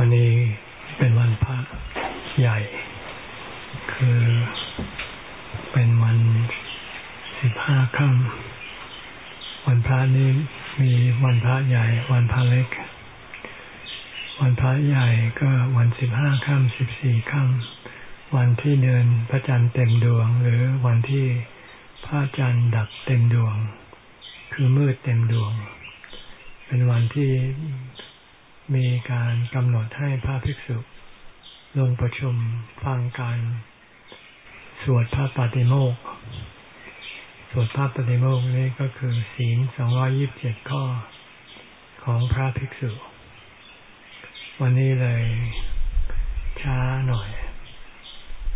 วันนี้เป็นวันพระใหญ่ คือเป็นวันสิบห้าค่ำวันพระนี้มีวันพระใหญ่ วันพระเล็ก วันพระใหญ่ก็วันสิบห้าค่ำสิบสี่ค่ำวันที่เดือนพระจันทร์เต็มดวง หรือวันที่พระจันทร์ดับเต็มดวง คือมืดเต็มดวง เป็นวันที่ มีการกำหนดให้พระภิกษุลงประชุมฟังการสวดพระปฏิโมกสวดพระปฏิโมกนี้ก็คือศีลสองร้อยิบเจ็ดข้อของพระภิกษุ วันนี้เลยช้าหน่อย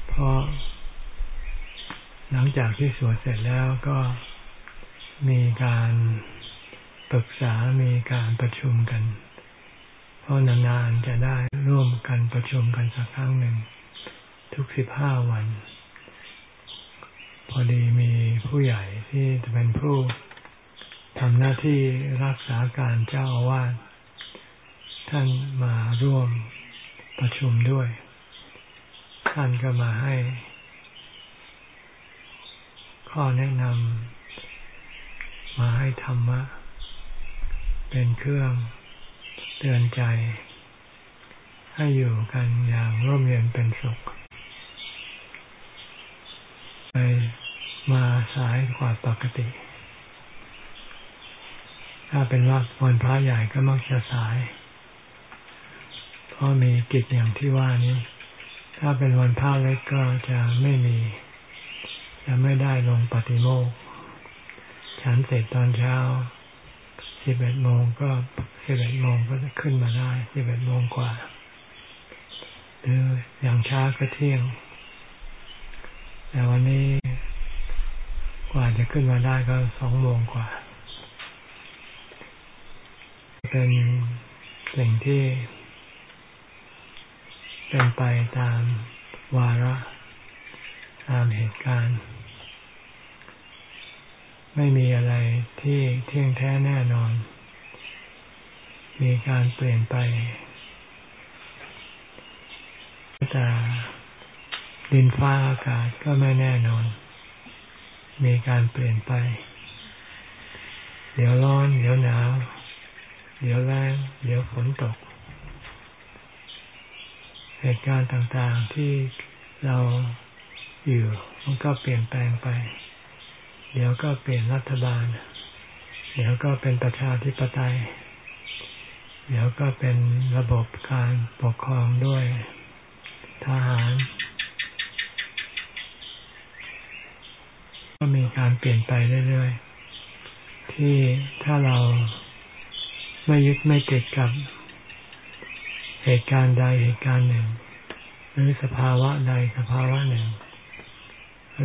เพราะหลังจากที่สวดเสร็จแล้วก็มีการปรึกษามีการประชุมกัน เพราะนานๆจะได้ร่วมกันประชุมกันสักครั้งหนึ่ง ทุกสิบห้าวัน พอดีมีผู้ใหญ่ที่จะเป็นผู้ทำหน้าที่รักษาการเจ้าอาวาสท่านมาร่วมประชุมด้วย ท่านก็มาให้ ข้อแนะนำมาให้ธรรมะ เป็นเครื่อง เตือนใจ ให้อยู่กันอย่างร่มเย็นเป็นสุข ไปมาสายกว่าปกติ ถ้าเป็นวัดวันพระใหญ่ก็มักจะสาย เพราะมีกิจอย่างที่ว่านี้ ถ้าเป็นวันพระเล็กก็จะไม่มี จะไม่ได้ลงปฏิโมกฉันเสร็จตอนเช้า สิบเอ็ดโมงก็สิบเอ็ดโมงก็จะขึ้นมาได้สิบเอ็ดโมงกว่า หรืออย่างช้าก็เที่ยง แต่วันนี้กว่าจะขึ้นมาได้ก็สองโมงกว่า เป็นสิ่งที่เป็นไปตามวาระตามเหตุการณ์ ไม่มีอะไรที่เที่ยงแท้แน่นอน มีการเปลี่ยนไปแต่ดินฟ้าอากาศก็ไม่แน่นอน มีการเปลี่ยนไป เดี๋ยวร้อน เดี๋ยวหนาว เดี๋ยวแรงเดี๋ยวฝนตก เหตุการณ์ต่างๆที่เราอยู่มันก็เปลี่ยนแปลงไป เดี๋ยวก็เปลี่ยนรัฐบาล เดี๋ยวก็เป็นประชาธิปไตย เดี๋ยวก็เป็นระบบการปกครองด้วยทหาร ก็มีการเปลี่ยนไปเรื่อยๆ ที่ถ้าเราไม่ยึดไม่ติดกับเหตุการณ์ใดเหตุการณ์หนึ่ง หรือสภาวะใดสภาวะหนึ่ง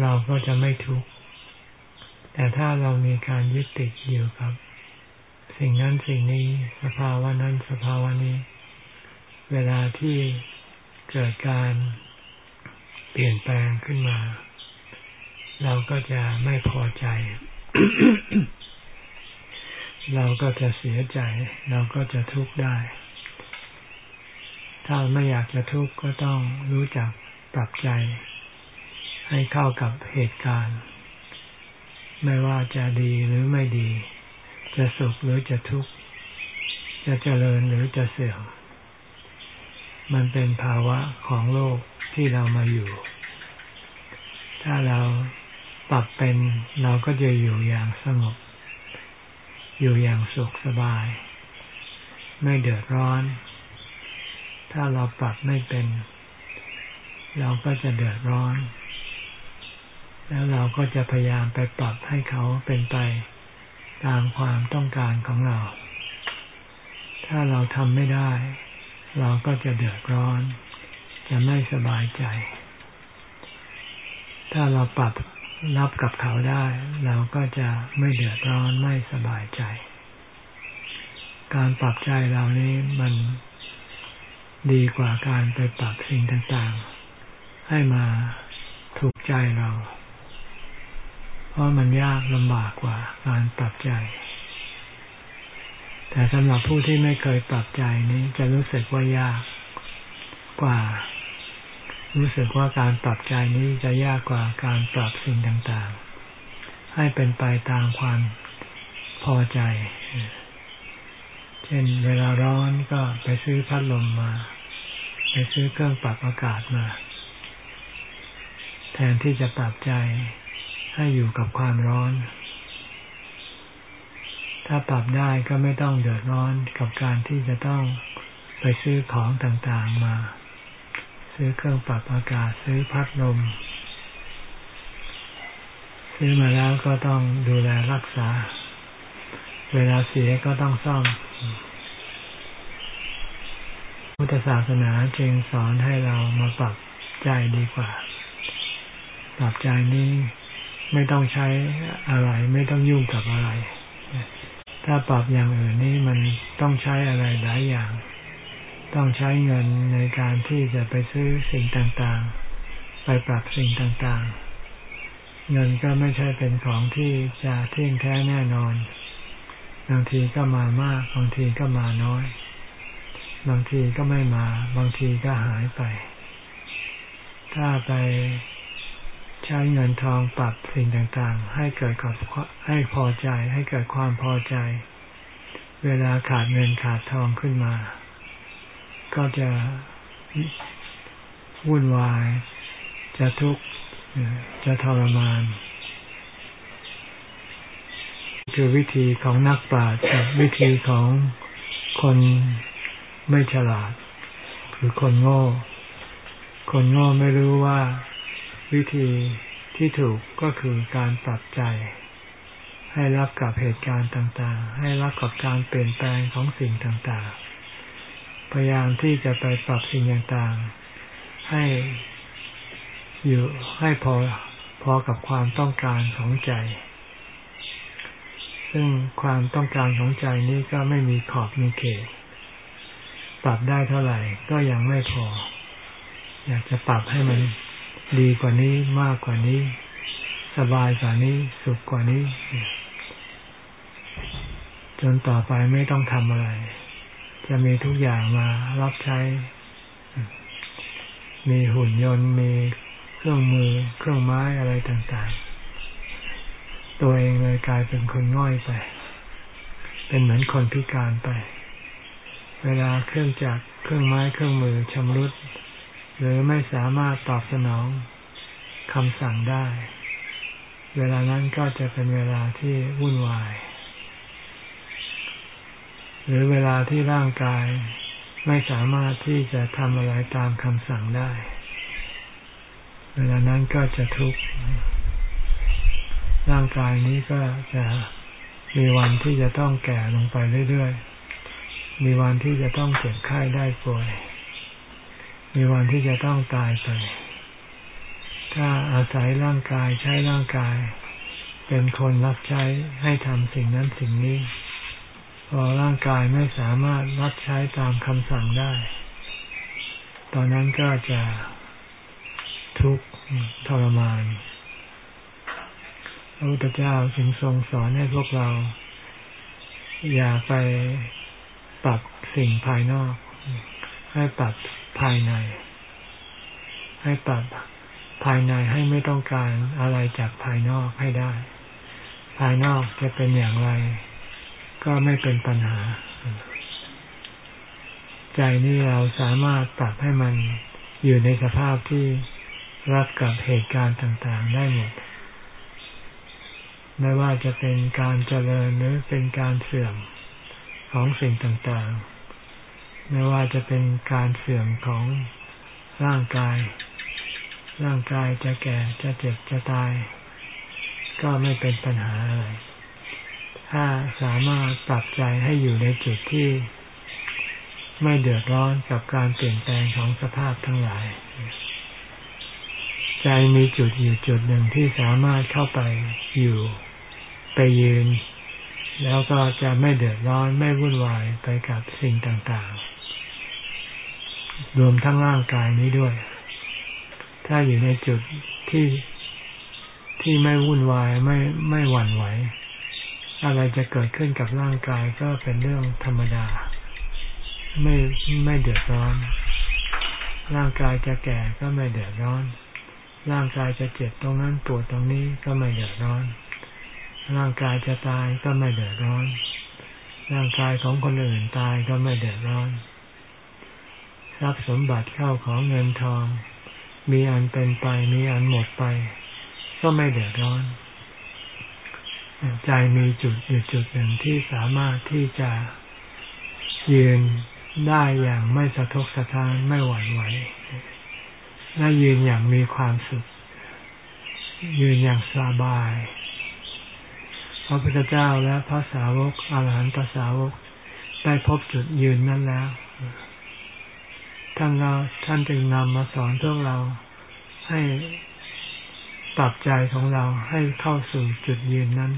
เราก็จะไม่ทุกข์ แต่ถ้าเรามีการยึดติดอยู่กับ สิ่งนั้นสิ่งนี้ สภาวะนั้นสภาวะนี้ เวลาที่เกิดการเปลี่ยนแปลงขึ้นมา เราก็จะไม่พอใจ เราก็จะเสียใจ เราก็จะทุกข์ได้ ถ้าไม่อยากจะทุกข์ก็ต้องรู้จักปรับใจ ให้เข้ากับเหตุการณ์ ไม่ว่าจะดีหรือไม่ดี จะสุขหรือจะทุกข์ จะเจริญหรือจะเสื่อม มันเป็นภาวะของโลกที่เรามาอยู่ ถ้าเราปรับเป็นเราก็จะอยู่อย่างสงบ อยู่อย่างสุขสบาย ไม่เดือดร้อน ถ้าเราปรับไม่เป็น เราก็จะเดือดร้อน แล้วเราก็จะพยายามไปปรับให้เขาเป็นไปตามความต้องการของเรา ถ้าเราทำไม่ได้ เราก็จะเดือดร้อน จะไม่สบายใจ ถ้าเราปรับรับกับเขาได้ เราก็จะไม่เดือดร้อนไม่สบายใจ การปรับใจเรานี้มันดีกว่าการไปปรับสิ่งต่างๆ ให้มาถูกใจเรา ราะมันยากลำบากกว่าการปรับใจ แต่สำหรับผู้ที่ไม่เคยปรับใจนี้จะรู้สึกว่ายากกว่า รู้สึกว่าการปรับใจนี้จะยากกว่าการปรับสิ่งต่างๆ ให้เป็นไปตามความพอใจ เช่นเวลาร้อนก็ไปซื้อพัดลมมา ไปซื้อเครื่องปรับอากาศมา แทนที่จะปรับใจ ให้อยู่กับความร้อน ถ้าปรับได้ก็ไม่ต้องเดือดร้อนกับการที่จะต้องไปซื้อของต่างๆมา ซื้อเครื่องปรับอากาศซื้อพัดลม ซื้อมาแล้วก็ต้องดูแลรักษา เวลาเสียก็ต้องซ่อมพุทธศาสนาจึงสอนให้เรามาปรับใจดีกว่า ปรับใจนี้ ไม่ต้องใช้อะไร ไม่ต้องยุ่งกับอะไร ถ้าปรับอย่างอื่นนี่มันต้องใช้อะไรหลายอย่าง ต้องใช้เงินในการที่จะไปซื้อสิ่งต่างๆ ไปปรับสิ่งต่างๆ เงินก็ไม่ใช่เป็นของที่จะเที่ยงแท้แน่นอน บางทีก็มามาก บางทีก็มาน้อย บางทีก็ไม่มา บางทีก็หายไป ถ้าไป ใช้เงินทองปรับสิ่งต่างๆ ให้เกิดกับให้พอใจให้เกิดความพอใจ เวลาขาดเงินขาดทองขึ้นมา ก็จะวุ่นวาย จะทุกข์จะทรมาน คือวิธีของนักปราชญ์วิธีของคนไม่ฉลาด คือคนโง่ คนโง่ไม่รู้ว่า วิธีที่ถูกก็คือการปรับใจ ให้รับกับเหตุการณ์ต่างๆ ให้รับกับการเปลี่ยนแปลงของสิ่งต่างๆ พยายามที่จะไปปรับสิ่งต่างๆ ให้อยู่ให้พอพอกับความต้องการของใจ ซึ่งความต้องการของใจนี้ก็ไม่มีขอบมีเขต ปรับได้เท่าไหร่ก็ยังไม่พอ อยากจะปรับให้มัน ดีกว่านี้มากกว่านี้ สบายกว่านี้ สุขกว่านี้ จนต่อไปไม่ต้องทำอะไร จะมีทุกอย่างมารับใช้ มีหุ่นยนต์ มีเครื่องมือ เครื่องไม้อะไรต่างๆ ตัวเองเลยกลายเป็นคนง่อยไป เป็นเหมือนคนพิการไป เวลาเครื่องจักร เครื่องไม้ เครื่องมือชำรุด หรือไม่สามารถตอบสนองคำสั่งได้ เวลานั้นก็จะเป็นเวลาที่วุ่นวาย หรือเวลาที่ร่างกายไม่สามารถที่จะทำอะไรตามคำสั่งได้ เวลานั้นก็จะทุกข์ ร่างกายนี้ก็จะมีวันที่จะต้องแก่ลงไปเรื่อยๆ มีวันที่จะต้องเจ็บไข้ได้ป่วย มีวันที่จะต้องตายไป ถ้าอาศัยร่างกายใช้ร่างกาย เป็นคนรับใช้ให้ทำสิ่งนั้นสิ่งนี้ พอร่างกายไม่สามารถรับใช้ตามคำสั่งได้ ตอนนั้นก็จะทุกข์ทรมานพระพุทธเจ้าจึงทรงสอนให้พวกเรา อย่าไปปรับสิ่งภายนอก ให้ปรับ ภายใน ให้ปรับภายในให้ไม่ต้องการอะไรจากภายนอกให้ได้ ภายนอกจะเป็นอย่างไร ก็ไม่เป็นปัญหา ใจนี่เราสามารถปรับให้มันอยู่ในสภาพที่รับกับเหตุการณ์ต่างๆ ได้หมด ไม่ว่าจะเป็นการเจริญหรือเป็นการเสื่อมของสิ่งต่างๆ ไม่ว่าจะเป็นการเสื่อมของร่างกาย ร่างกายจะแก่จะเจ็บจะตาย ก็ไม่เป็นปัญหาอะไร ถ้าสามารถปรับใจให้อยู่ในจุดที่ไม่เดือดร้อนกับการเปลี่ยนแปลงของสภาพทั้งหลาย ใจมีจุดอยู่จุดหนึ่งที่สามารถเข้าไปอยู่ไปยืน แล้วก็จะไม่เดือดร้อนไม่วุ่นวายไปกับสิ่งต่างๆ รวมทั้งร่างกายนี้ด้วย ถ้าอยู่ในจุดที่ที่ไม่วุ่นวายไม่ไม่หวั่นไหว อะไรจะเกิดขึ้นกับร่างกายก็เป็นเรื่องธรรมดา ไม่ไม่เดือดร้อน ร่างกายจะแก่ก็ไม่เดือดร้อน ร่างกายจะเจ็บตรงนั้นปวดตรงนี้ก็ไม่เดือดร้อน ร่างกายจะตายก็ไม่เดือดร้อน ร่างกายของคนอื่นตายก็ไม่เดือดร้อน ทรัพย์สมบัติเข้าของเงินทอง มีอันเป็นไปมีอันหมดไป ก็ไม่เดือดร้อน ใจมีจุดอยู่จุดหนึ่งที่สามารถที่จะยืนได้อย่างไม่สะทกสะท้านไม่หวั่นไหวและยืนอย่างมีความสุข ยืนอย่างสบายพระพุทธเจ้าและพระสาวกอาหารหันตสาวกได้พบจุดยืนนั้นแล้ว ท่านเราท่านจึงนำมาสอนพวกเราให้ปรับใจของเราให้เข้าสู่จุดยืนนั้น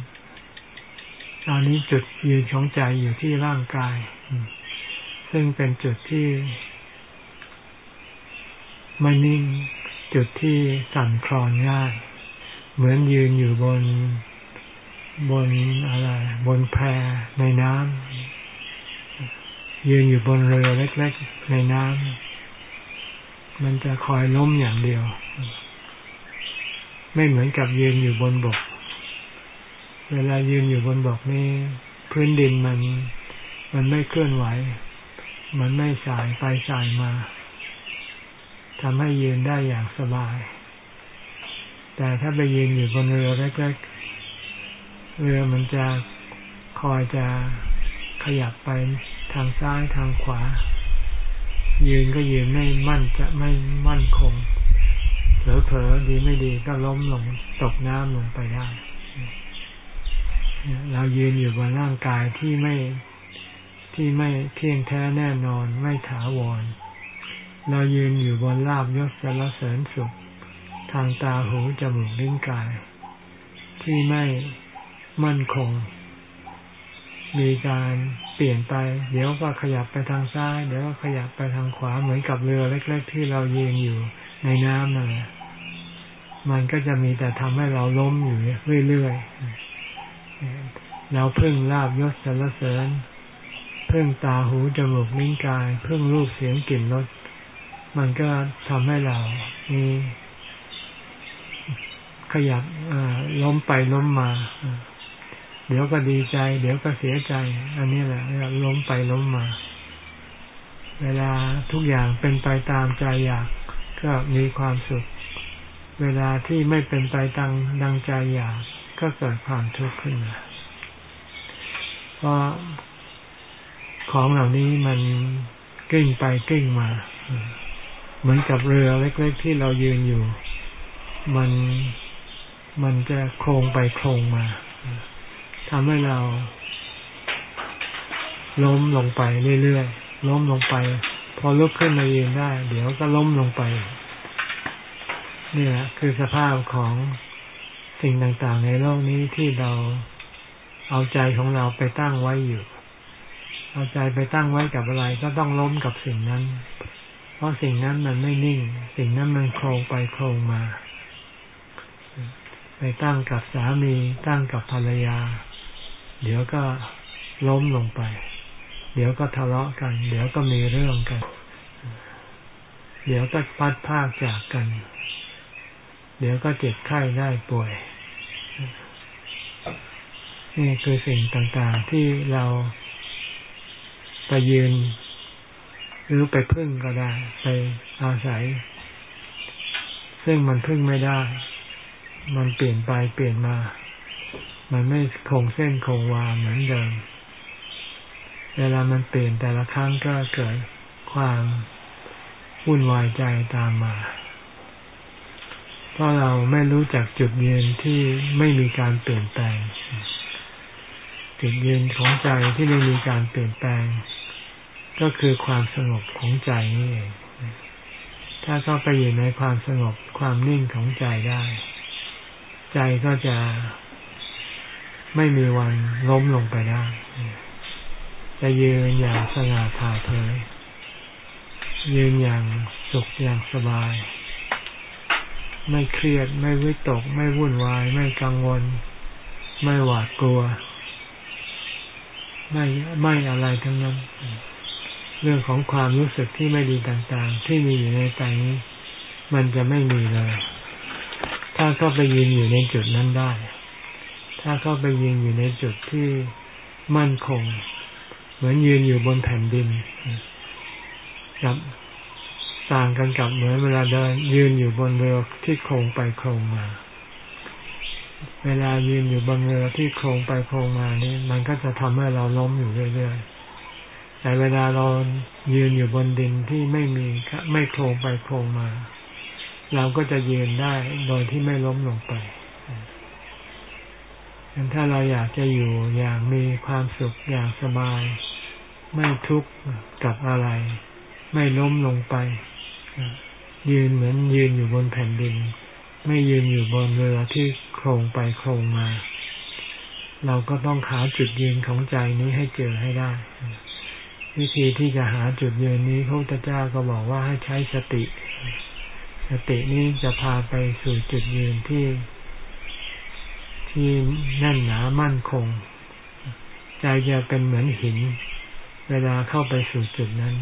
ตอนนี้จุดยืนของใจอยู่ที่ร่างกาย ซึ่งเป็นจุดที่ไม่นิ่งจุดที่สั่นคลอนง่าย เหมือนยืนอยู่บนบนอะไร บนแพในน้ำยืนอยู่บนเรือเล็ก ๆ ในน้ำ มันจะคอยล้มอย่างเดียว ไม่เหมือนกับยืนอยู่บนบก เวลายืนอยู่บนบกนี่พื้นดินมัน มันไม่เคลื่อนไหว มันไม่สายไปสายมาทำให้ยืนได้อย่างสบาย แต่ถ้าไปยืนอยู่บนเรือเล็กๆ เรือมันจะคอยจะขยับไปทางซ้ายทางขวา ยืนก็ยืนไม่มั่นจะไม่มั่นคง เผลอๆดีไม่ดีก็ล้มลงตกน้ำลงไปได้ เรายืนอยู่บนร่างกายที่ไม่ที่ไม่เที่ยงแท้แน่นอนไม่ถาวร เรายืนอยู่บนลาบยศสารเสริญสุข ทางตาหูจมูกลิ้นกาย ที่ไม่มั่นคง มีการ เปลี่ยนไป เดี๋ยวก็ขยับไปทางซ้าย เดี๋ยวก็ขยับไปทางขวาเหมือนกับเรือเล็ก ๆ ที่เราเยืนอยู่ในน้ำนั่นแหละมันก็จะมีแต่ทำให้เราล้มอยู่เรื่อยๆเราพึ่งลาบยศสารเสริญพึ่งตาหูจมูกลิ้นกายพึ่งรูปเสียงกลิ่นรสมันก็ทำให้เรามีขยับล้มไปล้มมา เดี๋ยวก็ดีใจ เดี๋ยวก็เสียใจ อันนี้แหละล้มไปล้มมา เวลาทุกอย่างเป็นไปตามใจอยากก็มีความสุข เวลาที่ไม่เป็นไปตามดังใจอยากก็เกิดความทุกข์ขึ้นมาเพราะของเหล่านี้มันกิ้งไปกิ้งมา เหมือนกับเรือเล็กๆที่เรายืนอยู่ มันมันจะโครงไปโครงมา ทำให้เรา ล้มลงไปเรื่อยๆ ล้มลงไป พอลุกขึ้นมายืนได้ เดี๋ยวก็ล้มลงไป นี่แหละคือสภาพของสิ่งต่างๆ ในโลกนี้ที่เราเอาใจของเราไปตั้งไว้อยู่ เอาใจไปตั้งไว้กับอะไร ก็ต้องล้มกับสิ่งนั้น เพราะสิ่งนั้นมันไม่นิ่ง สิ่งนั้นมันโครงไปโครงมา ไปตั้งกับสามี ตั้งกับภรรยา เดี๋ยวก็ล้มลงไป เดี๋ยวก็ทะเลาะกัน เดี๋ยวก็มีเรื่องกัน เดี๋ยวก็พัดพากจากกัน เดี๋ยวก็เจ็บไข้ได้ป่วย นี่คือสิ่งต่างๆที่เราไปยืน หรือไปพึ่งก็ได้ ไปอาศัย ซึ่งมันพึ่งไม่ได้ มันเปลี่ยนไปเปลี่ยนมา มันไม่คงเส้นคงวาเหมือนเดิม เวลามันเปลี่ยนแต่ละครั้งก็เกิดความวุ่นวายใจตามมา เพราะเราไม่รู้จักจุดยืนที่ไม่มีการเปลี่ยนแปลง จุดยืนของใจที่ไม่มีการเปลี่ยนแปลง ก็คือความสงบของใจนี่เอง ถ้าเข้าไปอยู่ในความสงบความนิ่งของใจได้ ใจก็จะ ไม่มีวันล้มลงไปได้ จะยืนอย่างสง่าผ่าเผย ยืนอย่างสุขอย่างสบาย ไม่เครียดไม่วิตก ไม่วุ่นวาย ไม่กังวล ไม่หวาดกลัว ไม่ไม่อะไรทั้งนั้น เรื่องของความรู้สึกที่ไม่ดีต่างๆ ที่มีอยู่ในใจนี้ มันจะไม่มีเลย ถ้าเข้าไปยืนอยู่ในจุดนั้นได้ ถ้าเข้าไปยืนอยู่ในจุดที่มั่นคง เหมือนยืนอยู่บนแผ่นดินกับต่างกันกับเหมือนเวลาเดิน ยืนอยู่บนเรือที่โครงไปโครงมา เวลายืนอยู่บนเรือที่โครงไปโครงมานี่มันก็จะทำให้เราล้มอยู่เรื่อยๆแต่เวลาเรายืนอยู่บนดินที่ไม่มีไม่โครงไปโครงมา เราก็จะยืนได้โดยที่ไม่ล้มลงไป ถ้าเราอยากจะอยู่อย่างมีความสุขอย่างสบาย ไม่ทุกข์กับอะไร ไม่ล้มลงไป ยืนเหมือนยืนอยู่บนแผ่นดิน ไม่ยืนอยู่บนเรือที่โครงไปโครงมา เราก็ต้องหาจุดยืนของใจนี้ให้เจอให้ได้ วิธีที่จะหาจุดยืนนี้พระพุทธเจ้าก็บอกว่าให้ใช้สติ สตินี้จะพาไปสู่จุดยืนที่ ที่แน่นหนามั่นคง ใจจะเป็นเหมือนหิน เวลาเข้าไปสู่จุดนั้น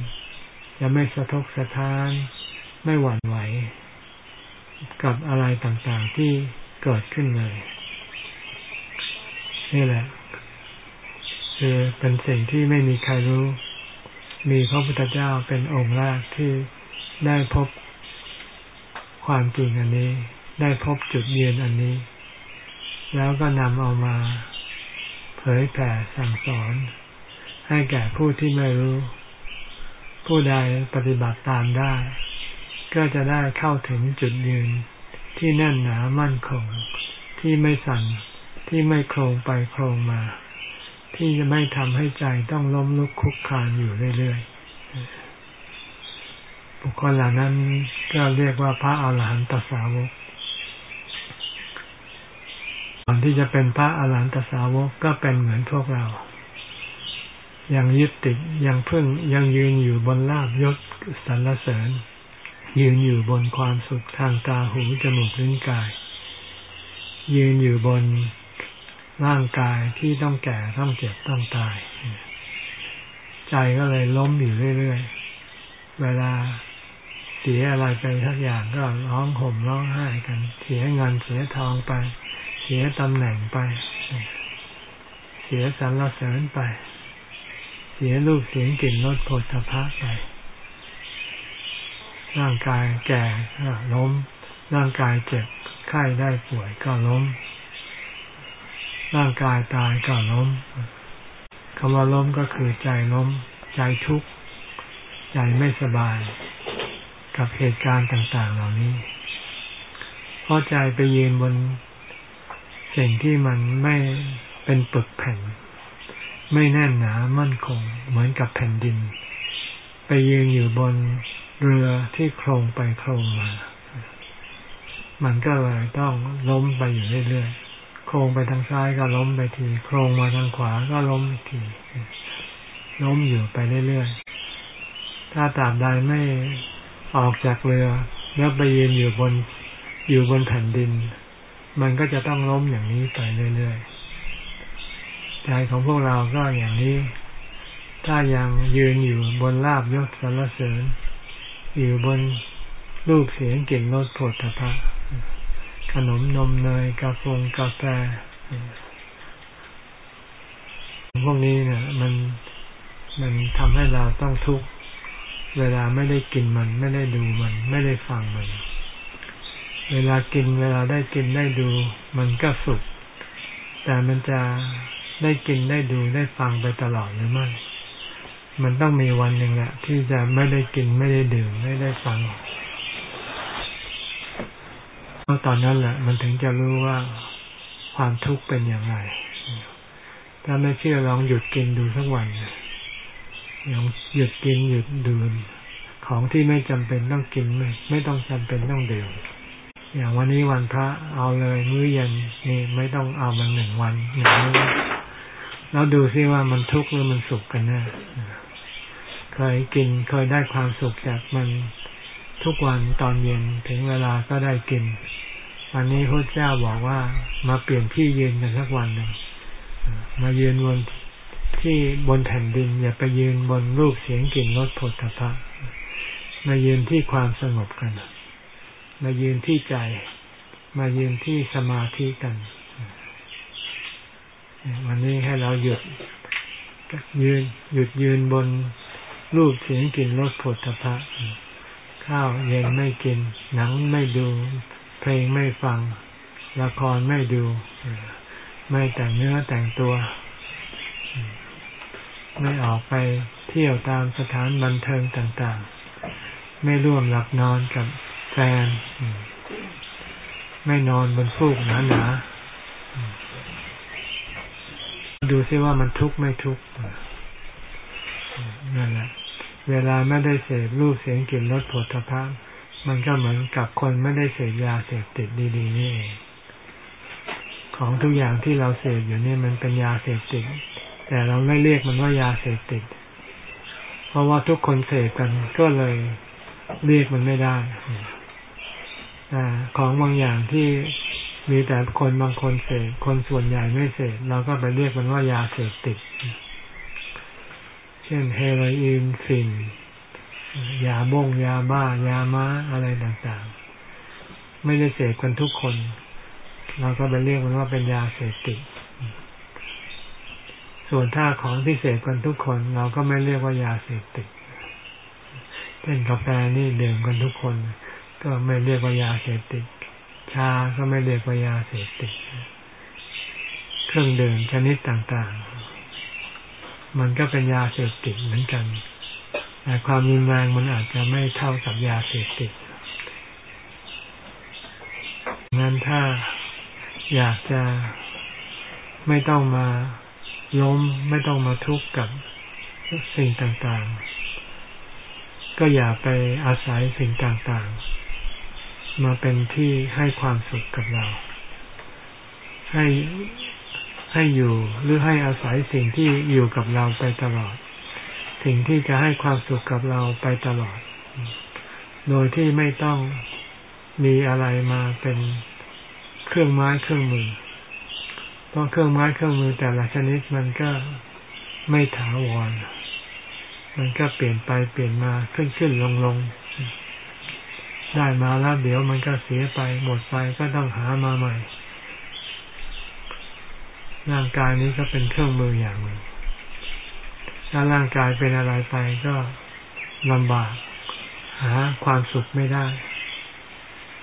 จะไม่สะทกสะท้าน ไม่หวั่นไหว กับอะไรต่างๆที่เกิดขึ้นเลย นี่แหละ คือเป็นสิ่งที่ไม่มีใครรู้ มีพระพุทธเจ้าเป็นองค์แรกที่ได้พบความจริงอันนี้ ได้พบจุดเยืนอันนี้ แล้วก็นำเอามาเผยแผ่สั่งสอน ให้แก่ผู้ที่ไม่รู้ ผู้ใดปฏิบัติตามได้ ก็จะได้เข้าถึงจุดยืนที่แน่นหนามั่นคง ที่ไม่สั่นที่ไม่โครงไปโครงมา ที่จะไม่ทำให้ใจต้องล้มลุกคุกคานอยู่เรื่อยๆบุคคลเหล่านั้นก็เรียกว่าพระอาหารหันตสาวก ก่อนที่จะเป็นพระอาหารหันตสาวกก็เป็นเหมือนพวกเรา ยังยึดติดยังพึ่งยังยืนอยู่บนลาบยศสรรเสริญ ยืนอยู่บนความสุขทางตาหูจมูกลิ้นกาย ยืนอยู่บนร่างกายที่ต้องแก่ต้องเจ็บต้องตาย ใจก็เลยล้มอยู่เรื่อยๆ เวลาเสียอะไรไปทักอย่างก็ร้องห่มร้องไห้กัน เสียเงินเสียทองไป เสียตำแหน่งไป เสียสรรเสริญไป เสียรูปเสียงกลิ่นรสผลทพะไป ร่างกายแก่ก็ล้ม ร่างกายเจ็บไข้ได้ป่วยก็ล้ม ร่างกายตายก็ล้มคำว่าล้มก็คือใจล้ม ใจทุกข์ใจไม่สบาย กับเหตุการณ์ต่าง ๆ เหล่านี้ เพราะใจไปยืนบน สิ่งที่มันไม่เป็นปึกแผ่น ไม่แน่นหนามั่นคง เหมือนกับแผ่นดิน ไปยืนอยู่บนเรือที่โครงไปโครงมา มันก็เลยต้องล้มไปอยู่เรื่อยๆ โครงไปทางซ้ายก็ล้มไปที โครงมาทางขวาก็ล้มที ล้มอยู่ไปเรื่อยๆ ถ้าตราบใดไม่ออกจากเรือ แล้วไปยืนอยู่บนอยู่บนแผ่นดิน มันก็จะต้องล้มอย่างนี้ไปเรื่อยๆ ใจของพวกเราก็อย่างนี้ ถ้ายังยืนอยู่บนลาบยศสรรเสริญ อยู่บนรูปเสียงกลิ่นรสโผฏฐะขนมนมเนยกาแฟกาแฟพวกนี้เนี่ยมันมันทำให้เราต้องทุกข์เวลาไม่ได้กินมัน ไม่ได้ดูมัน ไม่ได้ฟังมัน เวลากินเวลาได้กินได้ดู มันก็สุข แต่มันจะได้กินได้ดูได้ฟังไปตลอดหรือไม่ มันต้องมีวันหนึ่งแหละที่จะไม่ได้กินไม่ได้ดื่มไม่ได้ฟังเพราะตอนนั้นแหละ มันถึงจะรู้ว่าความทุกข์เป็นอย่างไร ถ้าไม่เชื่อลองหยุดกินดูสักวันลองหยุดกินหยุดดื่มของที่ไม่จำเป็นต้องกินไม่ไม่ต้องจำเป็นต้องดื่ม อย่างวันนี้วันพระเอาเลยมื้อเย็นนี่ไม่ต้องเอามันหนึ่งวันหนึ่งมื้อแล้วดูซิว่ามันทุกข์หรือมันสุขกันแน่เคยกินเคยได้ความสุขจากมันทุกวันตอนเย็นถึงเวลาก็ได้กิน วันนี้พระเจ้าบอกว่ามาเปลี่ยนที่ยืนกันสักวันหนึ่งมายืนบนที่บนแผ่นดิน อย่าไปยืนบนรูปเสียงกลิ่นรสผลตภะมายืนที่ความสงบกัน มายืนที่ใจ มายืนที่สมาธิกัน วันนี้ให้เราหยุดยืนหยุดยืนบนรูปเสียงกลิ่นรสผลตภะข้าวเย็นไม่กิน หนังไม่ดู เพลงไม่ฟัง ละครไม่ดู ไม่แต่งเนื้อแต่งตัว ไม่ออกไปเที่ยวตามสถานบันเทิงต่างๆ ไม่ร่วมหลับนอนกับ ฟน ไม่นอนบนฟูกหนาๆดูซิว่ามันทุกข์ไม่ทุกข์นั่นแหละเวลาไม่ได้เสพรูปเสียงกลิ่นรสผลพระมันก็เหมือนกับคนไม่ได้เสพยาเสพติดดีๆนี่เองของทุกอย่างที่เราเสพอยู่นี่มันเป็นยาเสพติด แต่เราไม่เรียกมันว่ายาเสพติด เพราะว่าทุกคนเสพกันก็เลยเรียกมันไม่ได้ ของบางอย่างที่มีแต่คนบางคนเสพคนส่วนใหญ่ไม่เสพเราก็ไปเรียกมันว่ายาเสพติด เช่นเฮโรอีนฟินยาบ้งยาบ้ายาม้าอะไรต่างๆ ไม่ได้เสพกันทุกคน เราก็ไปเรียกมันว่าเป็นยาเสพติด ส่วนถ้าของที่เสพกันทุกคน เราก็ไม่เรียกว่ายาเสพติด เช่นกาแฟนี่ดื่มกันทุกคน ก็ไม่เรียกว่ายาเสพติด ชาก็ไม่เรียกว่ายาเสพติด เครื่องดื่มชนิดต่างๆ มันก็เป็นยาเสพติดเหมือนกัน แต่ความรุนแรงมันอาจจะไม่เท่ากับยาเสพติดงั้นถ้าอยากจะไม่ต้องมาล้มไม่ต้องมาทุกข์กับสิ่งต่างๆ ก็อย่าไปอาศัยสิ่งต่างๆ มาเป็นที่ให้ความสุขกับเรา ให้ให้อยู่หรือให้อาศัยสิ่งที่อยู่กับเราไปตลอด สิ่งที่จะให้ความสุขกับเราไปตลอด โดยที่ไม่ต้องมีอะไรมาเป็นเครื่องไม้เครื่องมือ เพราะเครื่องไม้เครื่องมือแต่ละชนิดมันก็ไม่ถาวร มันก็เปลี่ยนไปเปลี่ยนมาขึ้นขึ้นลงลง ได้มาแล้วเดี๋ยวมันก็เสียไป หมดไปก็ต้องหามาใหม่ ร่างกายนี้ก็เป็นเครื่องมืออย่างหนึ่งถ้าร่างกายเป็นอะไรไปก็ลำบาก หาความสุขไม่ได้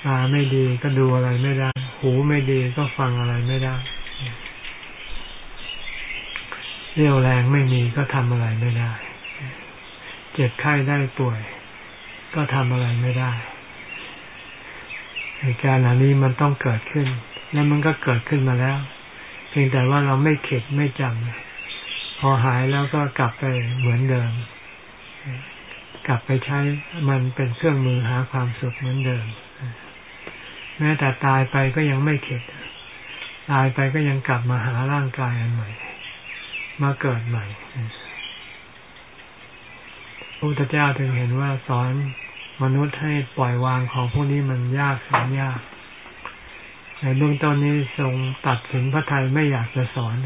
ตาไม่ดีก็ดูอะไรไม่ได้ หูไม่ดีก็ฟังอะไรไม่ได้ เรี่ยวแรงไม่มีก็ทำอะไรไม่ได้ เจ็บไข้ได้ป่วย ก็ทำอะไรไม่ได้ เหตุการณ์เหล่านี้มันต้องเกิดขึ้น แล้วมันก็เกิดขึ้นมาแล้ว เพียงแต่ว่าเราไม่เข็ดไม่จำพอหายแล้วก็กลับไปเหมือนเดิม กลับไปใช้มันเป็นเครื่องมือหาความสุขเหมือนเดิมแม้แต่ตายไปก็ยังไม่เข็ด ตายไปก็ยังกลับมาหาร่างกายอันใหม่ มาเกิดใหม่พระพุทธเจ้าถึงเห็นว่าสอน มนุษย์ให้ปล่อยวางของพวกนี้มันยากสอนยากในเบื้องต้นนี้ทรงตัดสินพระไทยไม่อยากจะสอน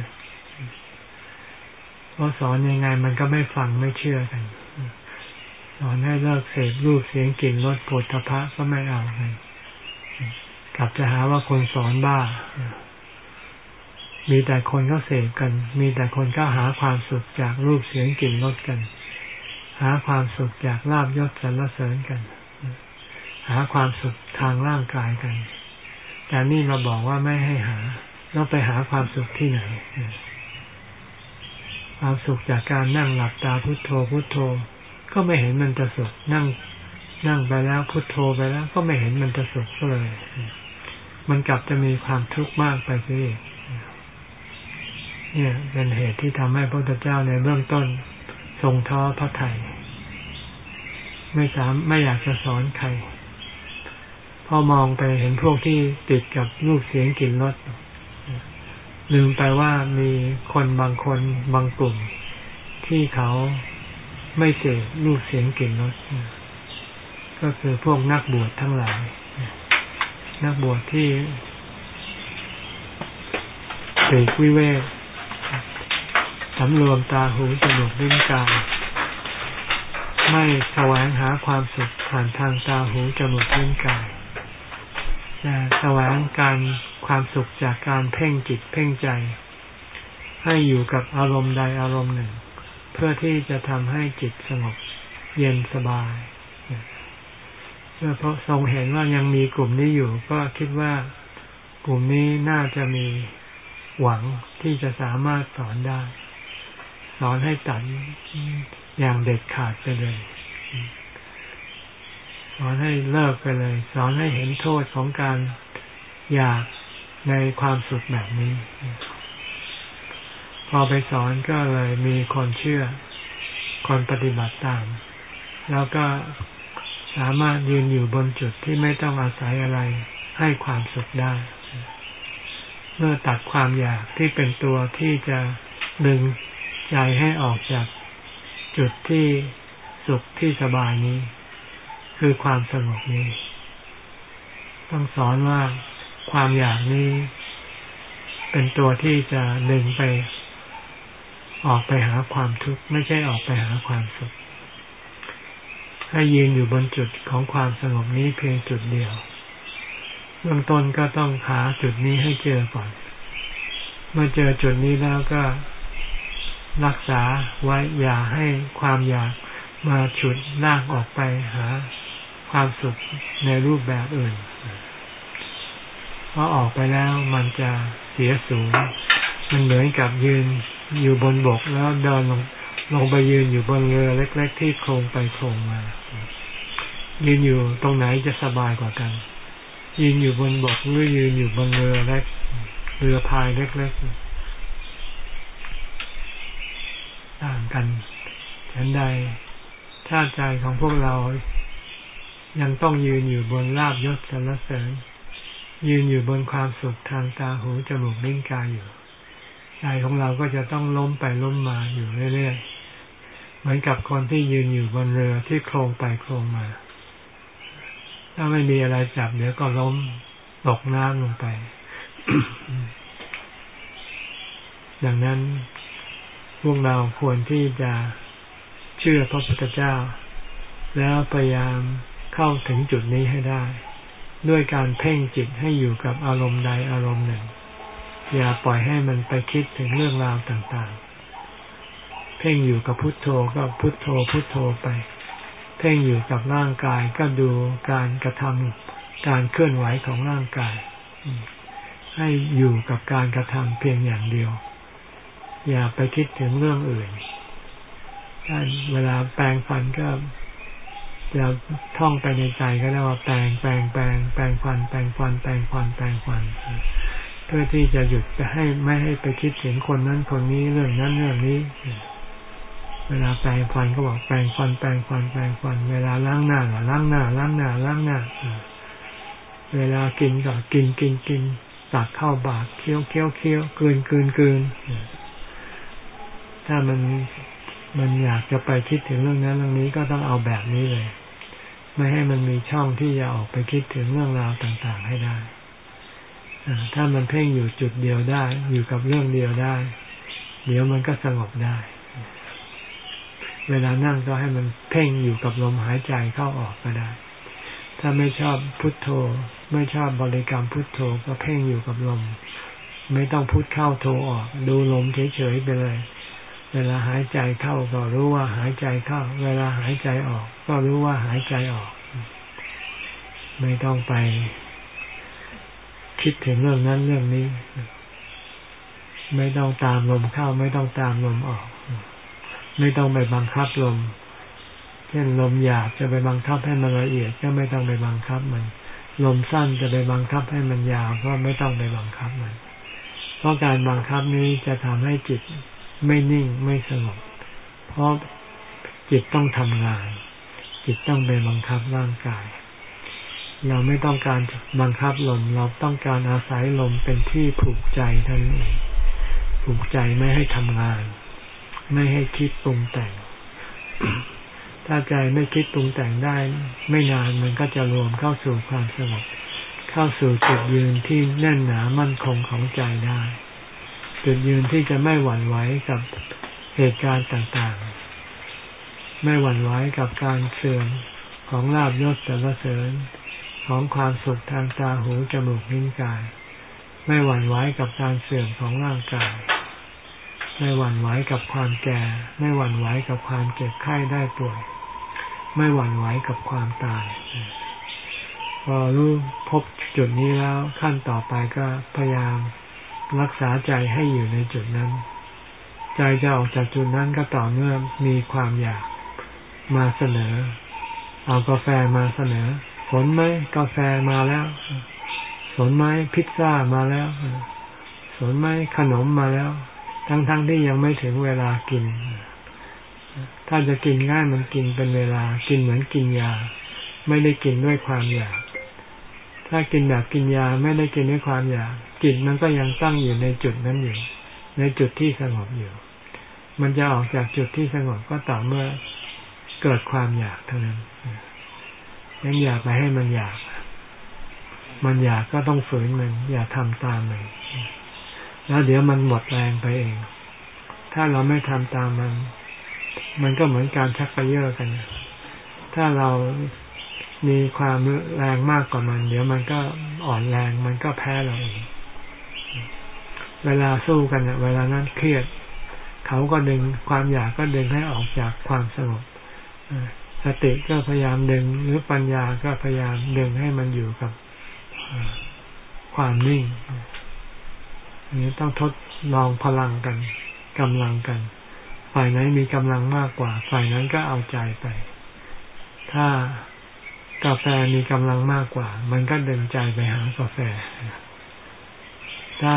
เพราะสอนยังไงมันก็ไม่ฟังไม่เชื่อกัน สอนให้เลิกเสพรูปเสียงกลิ่นรสปุถะพะก็ไม่เอากันกลับจะหาว่าคนสอนบ้า มีแต่คนก็เสพกัน มีแต่คนก็หาความสุขจากรูปเสียงกลิ่นรสกัน หาความสุขจากลาบยศสรรเสริญกัน หาความสุขทางร่างกายกัน แต่นี่เราบอกว่าไม่ให้หาเราไปหาความสุขที่ไหน ความสุขจากการนั่งหลับตาพุโทโธพุโทโธ ก็ไม่เห็นมันจะสุขนั่งนั่งไปแล้วพุโทโธไปแล้ว ก็ไม่เห็นมันจะสุขเลย มันกลับจะมีความทุกข์มากไปซิเนี่ย เป็นเหตุที่ทำให้พระพุทธเจ้าในเบื้องต้น ทรงท้อพระไทยไม่สามไม่อยากจะสอนใครพอมองไปเห็นพวกที่ติดกับรูปเสียงกลิ่นรสลืมไปว่ามีคนบางคนบางกลุ่ม ที่เขาไม่เสพรูปเสียงกลิ่นรสก็คือพวกนักบวชทั้งหลาย นักบวชที่เสกวิเวก สำรวมตาหูจมูกลิ้นกายไม่แสวงหาความสุขผ่านทางตาหูจมูกลิ้นกายแต่แสวงการความสุขจากการเพ่งจิตเพ่งใจ ให้อยู่กับอารมณ์ใดอารมณ์หนึ่ง เพื่อที่จะทำให้จิตสงบเย็นสบายเมื่อพระทรงเห็นว่ายังมีกลุ่มนี้อยู่ ก็คิดว่ากลุ่มนี้น่าจะมีหวังที่จะสามารถสอนได้ สอนให้ตัดอย่างเด็ดขาดไปเลย สอนให้เลิกไปเลย สอนให้เห็นโทษของการอยากในความสุขแบบนี้ พอไปสอนก็เลยมีคนเชื่อ คนปฏิบัติตาม แล้วก็สามารถยืนอยู่บนจุดที่ไม่ต้องอาศัยอะไรให้ความสุขได้ เมื่อตัดความอยากที่เป็นตัวที่จะดึง ใจให้ออกจากจุดที่สุขที่สบายนี้ คือความสงบนี้ ต้องสอนว่าความอยากนี้ เป็นตัวที่จะดึงไป ออกไปหาความทุกข์ไม่ใช่ออกไปหาความสุขให้ยืนอยู่บนจุดของความสงบนี้เพียงจุดเดียวเบื้องต้นก็ต้องหาจุดนี้ให้เจอก่อน เมื่อเจอจุดนี้แล้วก็ รักษาไว้อย่าให้ความอยากมาฉุดลากออกไปหาความสุขในรูปแบบอื่น เพราะออกไปแล้วมันจะเสียสูง มันเหมือนกับยืนอยู่บนบกแล้วเดินลงลงไปยืนอยู่บนเรือเล็ก ๆ ที่โครงไปโครงมา ยืนอยู่ตรงไหนจะสบายกว่ากัน ยืนอยู่บนบกหรือยืนอยู่บนเรือเล็ก เรือพายเล็ก ๆ ต่างกันฉันใดถ้าใจของพวกเรายังต้องยืนอยู่บนลาบยศสรรเสริญ ยืนอยู่บนความสุขทางตาหูจมูกลิ้นกายอยู่ใจของเราก็จะต้องล้มไปล้มมาอยู่เรื่อยๆเหมือนกับคนที่ยืนอยู่บนเรือที่โคลงไปโคลงมา ถ้าไม่มีอะไรจับเดี๋ยวก็ล้มตกน้ำลงไป ดังนั้น พวกเราควรที่จะเชื่อพระพุทธเจ้า แล้วพยายามเข้าถึงจุดนี้ให้ได้ ด้วยการเพ่งจิตให้อยู่กับอารมณ์ใดอารมณ์หนึ่ง อย่าปล่อยให้มันไปคิดถึงเรื่องราวต่างๆ เพ่งอยู่กับพุทโธก็พุทโธพุทโธไป เพ่งอยู่กับร่างกายก็ดูการกระทำการเคลื่อนไหวของร่างกาย ให้อยู่กับการกระทำเพียงอย่างเดียว อย่าไปคิดถึงเรื่องอื่นถ้าเวลาแปลงฟันก็จะท่องไปในใจก็ได้ว่าแปลงแปลงแปลงแปลงฟันแปลงฟันแปลงฟันแปลงฟันเพื่อที่จะหยุดจะให้ไม่ให้ไปคิดถึงคนนั้นคนนี้เรื่องนั้นเรื่องนี้ เวลาแปรงฟันก็บอกแปรงฟันแปรงฟันแปรงฟัน เวลาล้างหน้าก็ล้างหน้าล้างหน้าล้างหน้า เวลากินก็กินกินกินตักเข้าบากเคี้ยวเคี้ยวเคี้ยวกืนกืนกืน ถ้ามันมันอยากจะไปคิดถึงเรื่องนั้นเรื่องนี้ก็ต้องเอาแบบนี้เลย ไม่ให้มันมีช่องที่จะออกไปคิดถึงเรื่องราวต่างๆให้ได้ถ้ามันเพ่งอยู่จุดเดียวได้ อยู่กับเรื่องเดียวได้ เดี๋ยวมันก็สงบได้ เวลานั่งก็ให้มันเพ่งอยู่กับลมหายใจเข้าออกก็ได้ ถ้าไม่ชอบพุทโธ ไม่ชอบบริกรรมพุทโธก็เพ่งอยู่กับลม ไม่ต้องพุทเข้าโธออก ดูลมเฉยๆไปเลย เวลาหายใจเข้าก็รู้ว่าหายใจเข้า เวลาหายใจออก ก็รู้ว่าหายใจออก ไม่ต้องไป คิดถึงเรื่องนั้นเรื่องนี้ ไม่ต้องตามลมเข้า ไม่ต้องตามลมออก ไม่ต้องไปบังคับลม เช่นลมหยาบจะไปบังคับให้มันละเอียด ก็ไม่ต้องไปบังคับมัน ลมสั้นจะไปบังคับให้มันยาว ก็ไม่ต้องไปบังคับมัน เพราะการบังคับนี้จะทำให้จิต ไม่นิ่งไม่สงบเพราะจิตต้องทำงาน จิตต้องไปบังคับร่างกาย เราไม่ต้องการบังคับลมเราต้องการอาศัยลมเป็นที่ผูกใจท่านเองผูกใจไม่ให้ทำงาน ไม่ให้คิดปรุงแต่ง ถ้าใจไม่คิดปรุงแต่งได้ ไม่นานมันก็จะรวมเข้าสู่ความสงบเข้าสู่จุดยืนที่แน่นหนามั่นคงของใจได้ จุดยืนที่จะไม่หวั่นไหวกับเหตุการณ์ต่างๆ ไม่หวั่นไหวกับการเสื่อมของลาบยศสรรเสริญของความสุขทางตาหูจมูกลิ้นกาย ไม่หวั่นไหวกับการเสื่อมของร่างกาย ไม่หวั่นไหวกับความแก่ ไม่หวั่นไหวกับความเจ็บไข้ได้ป่วย ไม่หวั่นไหวกับความตายพอรู้พบจุดนี้แล้วขั้นต่อไปก็พยายาม รักษาใจให้อยู่ในจุดนั้น ใจจะออกจากจุดนั้นก็ต่อเมื่อมีความอยากมาเสนอ เอากาแฟมาเสนอ สนไหมกาแฟมาแล้ว สนไหมพิซซ่ามาแล้ว สนไหมขนมมาแล้ว ทั้งๆทที่ยังไม่ถึงเวลากิน ถ้าจะกินง่ายมันกินเป็นเวลา กินเหมือนกินยา ไม่ได้กินด้วยความอยาก ถ้ากินแบบกินยาไม่ได้กินด้วยความอยากจิตมันก็ยังตั้งอยู่ในจุดนั้นอยู่ ในจุดที่สงบอยู่ มันจะออกจากจุดที่สงบก็ต่อเมื่อเกิดความอยากเท่านั้นยังอยากไปให้มันอยาก มันอยากก็ต้องฝืนมัน อย่าทำตามมันแล้วเดี๋ยวมันหมดแรงไปเอง ถ้าเราไม่ทำตามมัน มันก็เหมือนการชักไปเยอะกัน ถ้าเรา มีความแรงมากกว่ามัน เดี๋ยวมันก็อ่อนแรงมันก็แพ้เราเองเวลาสู้กันเวลานั้นเครียด เขาก็ดึงความอยากก็ดึงให้ออกจากความสงบสติก็พยายามดึงหรือปัญญาก็พยายามดึงให้มันอยู่กับความนิ่งอันนี้ต้องทดลองพลังกันกำลังกัน ฝ่ายไหนมีกำลังมากกว่า ฝ่ายนั้นก็เอาใจไป ถ้า กาแฟมีกำลังมากกว่า มันก็ดึงใจไปหากาแฟ ถ้า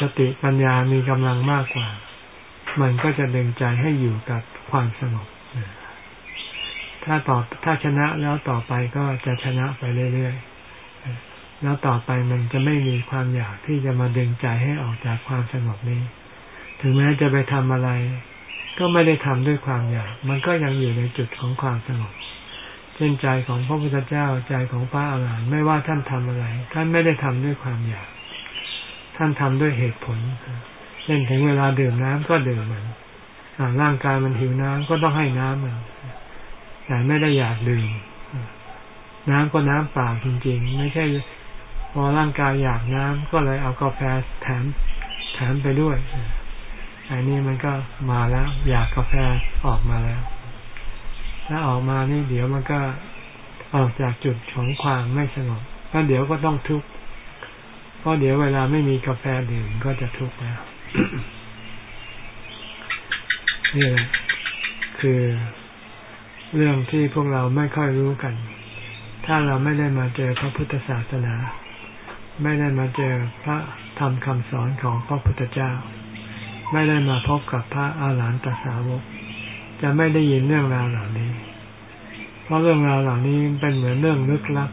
สติปัญญามีกำลังมากกว่า มันก็จะดึงใจให้อยู่กับความสงบถ้าต่อถ้าชนะแล้วต่อไปก็จะชนะไปเรื่อยๆ แล้วต่อไปมันจะไม่มีความอยากที่จะมาดึงใจให้ออกจากความสงบนี้ ถึงแม้จะไปทำอะไร ก็ไม่ได้ทำด้วยความอยาก มันก็ยังอยู่ในจุดของความสงบ ช่นใจของพระพุทธเจ้าใจของพระอาหารหันต์ไม่ว่าท่านทำอะไร ท่านไม่ได้ทำด้วยความอยาก ท่านทำด้วยเหตุผลเช่นถึงเวลาดื่มน้ำก็ดื่มมันร่างกายมันหิวน้ำก็ต้องให้น้ำมันแต่ไม่ได้อยากดื่มน้ำก็น้ำเปล่าจริง ๆ ไม่ใช่ พอร่างกายอยากน้ำก็เลยเอากาแฟแถมแถมไปด้วยอันนี้มันก็มาแล้ว อยากกาแฟออกมาแล้ว ถ้าออกมานี่เดี๋ยวมันก็ออกจากจุดของความไม่สงบก็เดี๋ยวก็ต้องทุกข์เพราะเดี๋ยวเวลาไม่มีกาแฟดื่มก็จะทุกข์แล้วนี่แหละคือเรื่องที่พวกเราไม่ค่อยรู้กัน ถ้าเราไม่ได้มาเจอพระพุทธศาสนา ไม่ได้มาเจอพระธรรมคำสอนของพระพุทธเจ้า ไม่ได้มาพบกับพระอาหารหันตสาวก จะไม่ได้ยินเรื่องราวเหล่านี้ เพราะเรื่องราวเหล่านี้เป็นเหมือนเรื่องลึกลับ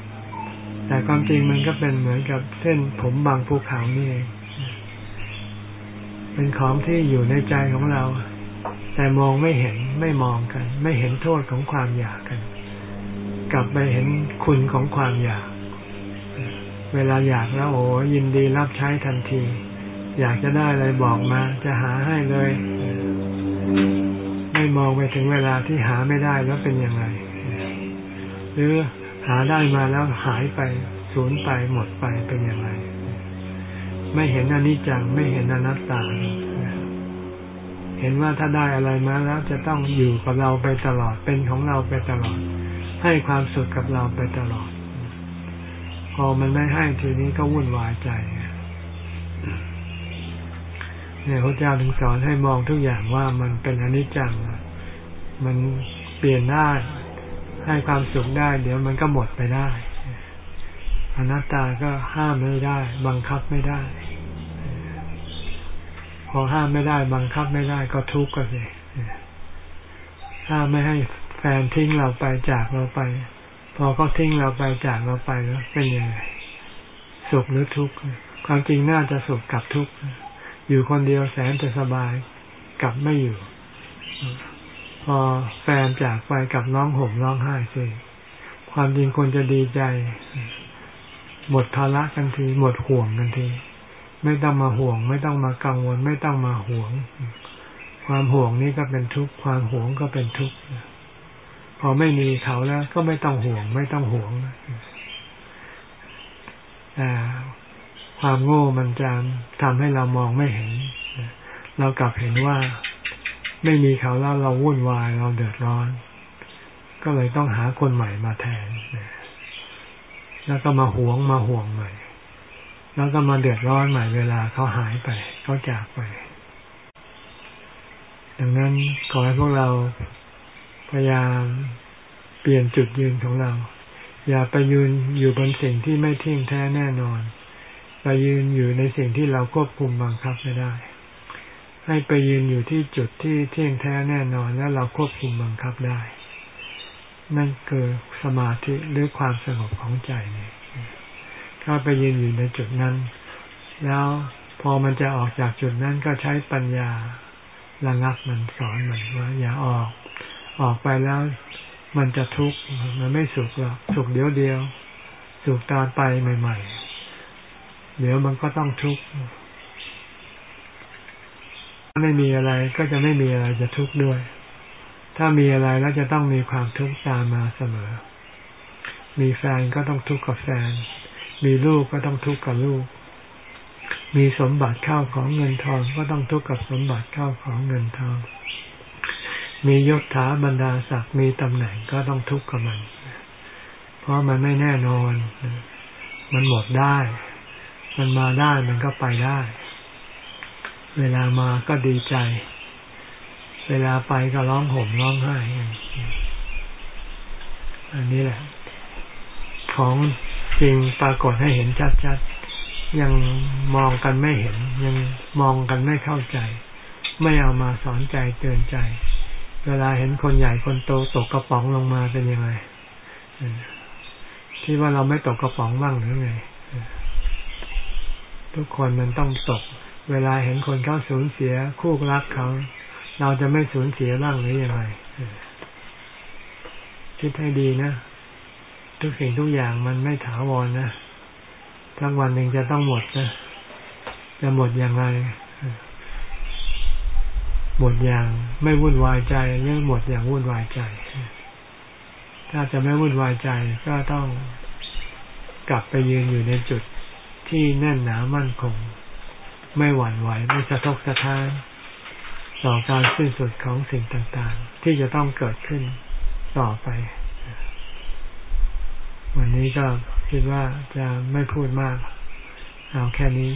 แต่ความจริงมันก็เป็นเหมือนกับเส้นผมบางภูเขานี่เองเป็นของที่อยู่ในใจของเรา แต่มองไม่เห็นไม่มองกัน ไม่เห็นโทษของความอยากกัน กลับไปเห็นคุณของความอยาก เวลาอยากแล้วโอ้ยินดีรับใช้ทันที อยากจะได้อะไรบอกมา จะหาให้เลย ไม่มองไปถึงเวลาที่หาไม่ได้แล้วเป็นยังไง หรือหาได้มาแล้วหายไปสูญไปหมดไปเป็นยังไง ไม่เห็นอนิจจังไม่เห็นอนัตตา เห็นว่าถ้าได้อะไรมาแล้วจะต้องอยู่กับเราไปตลอดเป็นของเราไปตลอด ให้ความสุขกับเราไปตลอด พอมันไม่ให้ทีนี้ก็วุ่นวายใจ เนี่ยพระเจ้าถึงสอนให้มองทุกอย่างว่ามันเป็นอนิจจัง มันเปลี่ยนได้ให้ความสุขได้ เดี๋ยวมันก็หมดไปได้อนัตตาก็ห้ามไม่ได้ บังคับไม่ได้ พอห้ามไม่ได้ บังคับไม่ได้ก็ทุกข์ก็เลยห้ามไม่ให้แฟนทิ้งเราไปจากเราไป พอเขาทิ้งเราไปจากเราไปแล้วเป็นยังไงสุขหรือทุกข์ความจริงน่าจะสุขกับทุกข์ อยู่คนเดียวแสนจะสบายกลับไม่อยู่ พอแฟนจากไปกับร้องห่มร้องไห้สิความจริงคนจะดีใจ หมดภาระกันที หมดห่วงกันที ไม่ต้องมาห่วง ไม่ต้องมากังวล ไม่ต้องมาห่วง ความห่วงนี่ก็เป็นทุกข์ความห่วงก็เป็นทุกข์พอไม่มีเขาแล้ว ก็ไม่ต้องห่วง ไม่ต้องห่วงแต่ ความโง่มันจะทำให้เรามองไม่เห็น เรากลับเห็นว่าไม่มีเขาแล้วเราวุ่นวายเราเดือดร้อน ก็เลยต้องหาคนใหม่มาแทน แล้วก็มาหวงมาห่วงใหม่ แล้วก็มาเดือดร้อนใหม่เวลาเขาหายไปเขาจากไป ดังนั้นขอให้พวกเราพยายามเปลี่ยนจุดยืนของเรา อย่าไปยืนอยู่บนสิ่งที่ไม่เที่ยงแท้แน่นอน ไปยืนอยู่ในสิ่งที่เราควบคุมบังคับไม่ได้ ให้ไปยืนอยู่ที่จุดที่เที่ยงแท้แน่นอนและเราควบคุมบังคับได้ นั่นคือสมาธิหรือความสงบของใจนี่ถ้าไปยืนอยู่ในจุดนั้น แล้วพอมันจะออกจากจุดนั้นก็ใช้ปัญญาระงับมันสอนมันว่าอย่าออก ออกไปแล้วมันจะทุกข์มันไม่สุขหรอกสุขเดียวเดียว สุขตอนไปใหม่ ๆ เดี๋ยวมันก็ต้องทุกข์ถ้าไม่มีอะไรก็จะไม่มีอะไรจะทุกข์ด้วย ถ้ามีอะไรแล้วจะต้องมีความทุกข์ตามมาเสมอ มีแฟนก็ต้องทุกข์กับแฟน มีลูกก็ต้องทุกข์กับลูก มีสมบัติเข้าของเงินทองก็ต้องทุกข์กับสมบัติเข้าของเงินทอง มียศถาบรรดาศักดิ์มีตำแหน่งก็ต้องทุกข์กับมัน เพราะมันไม่แน่นอน มันหมดได้ มันมาได้มันก็ไปได้ เวลามาก็ดีใจ เวลาไปก็ร้องห่มร้องไห้อันนี้แหละ ของจริงปรากฏให้เห็นชัดๆ ยังมองกันไม่เห็น ยังมองกันไม่เข้าใจ ไม่เอามาสอนใจเตือนใจ เวลาเห็นคนใหญ่คนโตตกกระป๋องลงมาเป็นยังไงที่ว่าเราไม่ตกกระป๋องบ้างหรือไง ทุกคนมันต้องตก เวลาเห็นคนเขาสูญเสียคู่รักเขา เราจะไม่สูญเสียบ้างหรือยังไงคิดให้ดีนะ ทุกสิ่งทุกอย่างมันไม่ถาวรนะทั้งวันหนึ่งจะต้องหมดนะ จะหมดอยังไงหมดอย่างไม่วุ่นวายใจหรือหมดอย่างวุ่นวายใจ ถ้าจะไม่วุ่นวายใจก็ต้องกลับไปยืนอยู่ในจุด ที่แน่นหนามั่นคง ไม่หวั่นไหวไม่สะทกสะท้านต่อการสิ้นสุดของสิ่งต่างๆ ที่จะต้องเกิดขึ้นต่อไป วันนี้ก็คิดว่าจะไม่พูดมาก เอาแค่นี้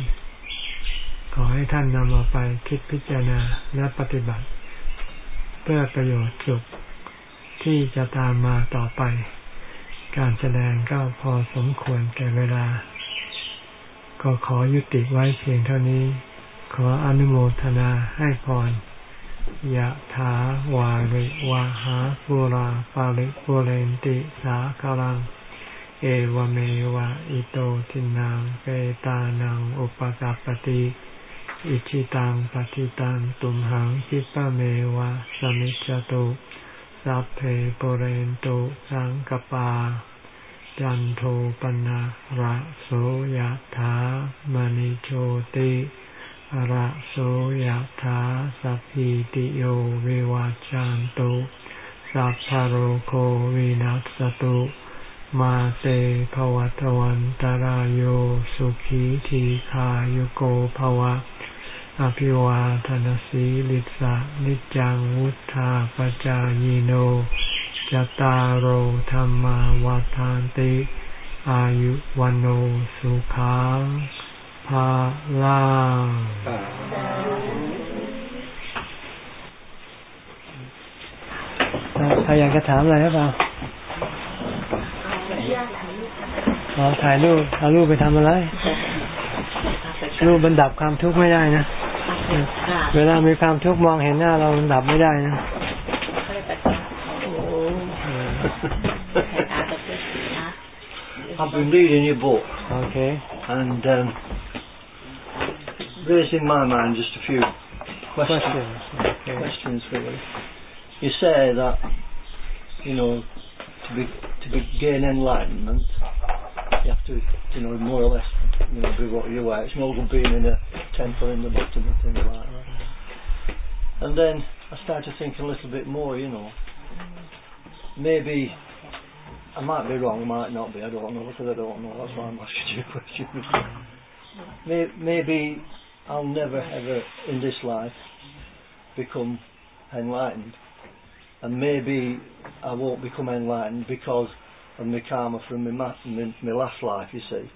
ขอให้ท่านนำเอาไปคิดพิจารณาและปฏิบัติ เพื่อประโยชน์สุขที่จะตามมาต่อไป การแสดงก็พอสมควรแก่เวลา ก็ขอยุติไว้เพียงเท่านี้ ขออนุโมทนาให้พรยะถาวาริวาหาปุราปาริปุเรนติสาคารัง เอวเมวะอิโตทินังเปตานังอุปกาปติอิชิตังปฏิตังตุมหังคิปะเมวะสมิจจตุสัพเพปุเรนตุสังกปา จันโทปนะระโสยถามณิโชติระโสยถาสัพพิติโยวิวัจจันตุสัพพโรโควินัสตุ มาเตภวตวันตารโยสุขีทีขายุโกภวะ อภิวาทนสีลิสะนิจังวุธาปจายโน จตารโหธรรมวาทานติ อายุวันโอสุขังภาลังใครอยากจะถามอะไรหรือเปล่าเราถ่ายรูปเอารูปไปทำอะไร รูปบรรดับความทุกข์ไม่ได้นะ เวลามีความทุกข์มองเห็นหน้าเราดับไม่ได้นะ I've been reading your book. Okay. And um, raised in my mind just a few questions. Questions. Okay. Questions really. You say that you know to be to be gain enlightenment, you have to you know more or less you know be what you are. It's no good being in a temple in the bottom and things like that. And then I started thinking a little bit more, you know. Maybe I might be wrong, I might not be, I don't know, because I don't know, that's why I'm asking you a question. May- Maybe I'll never ever in this life become enlightened. And maybe I won't become enlightened because of my karma from my, ma- my, my last life, you see.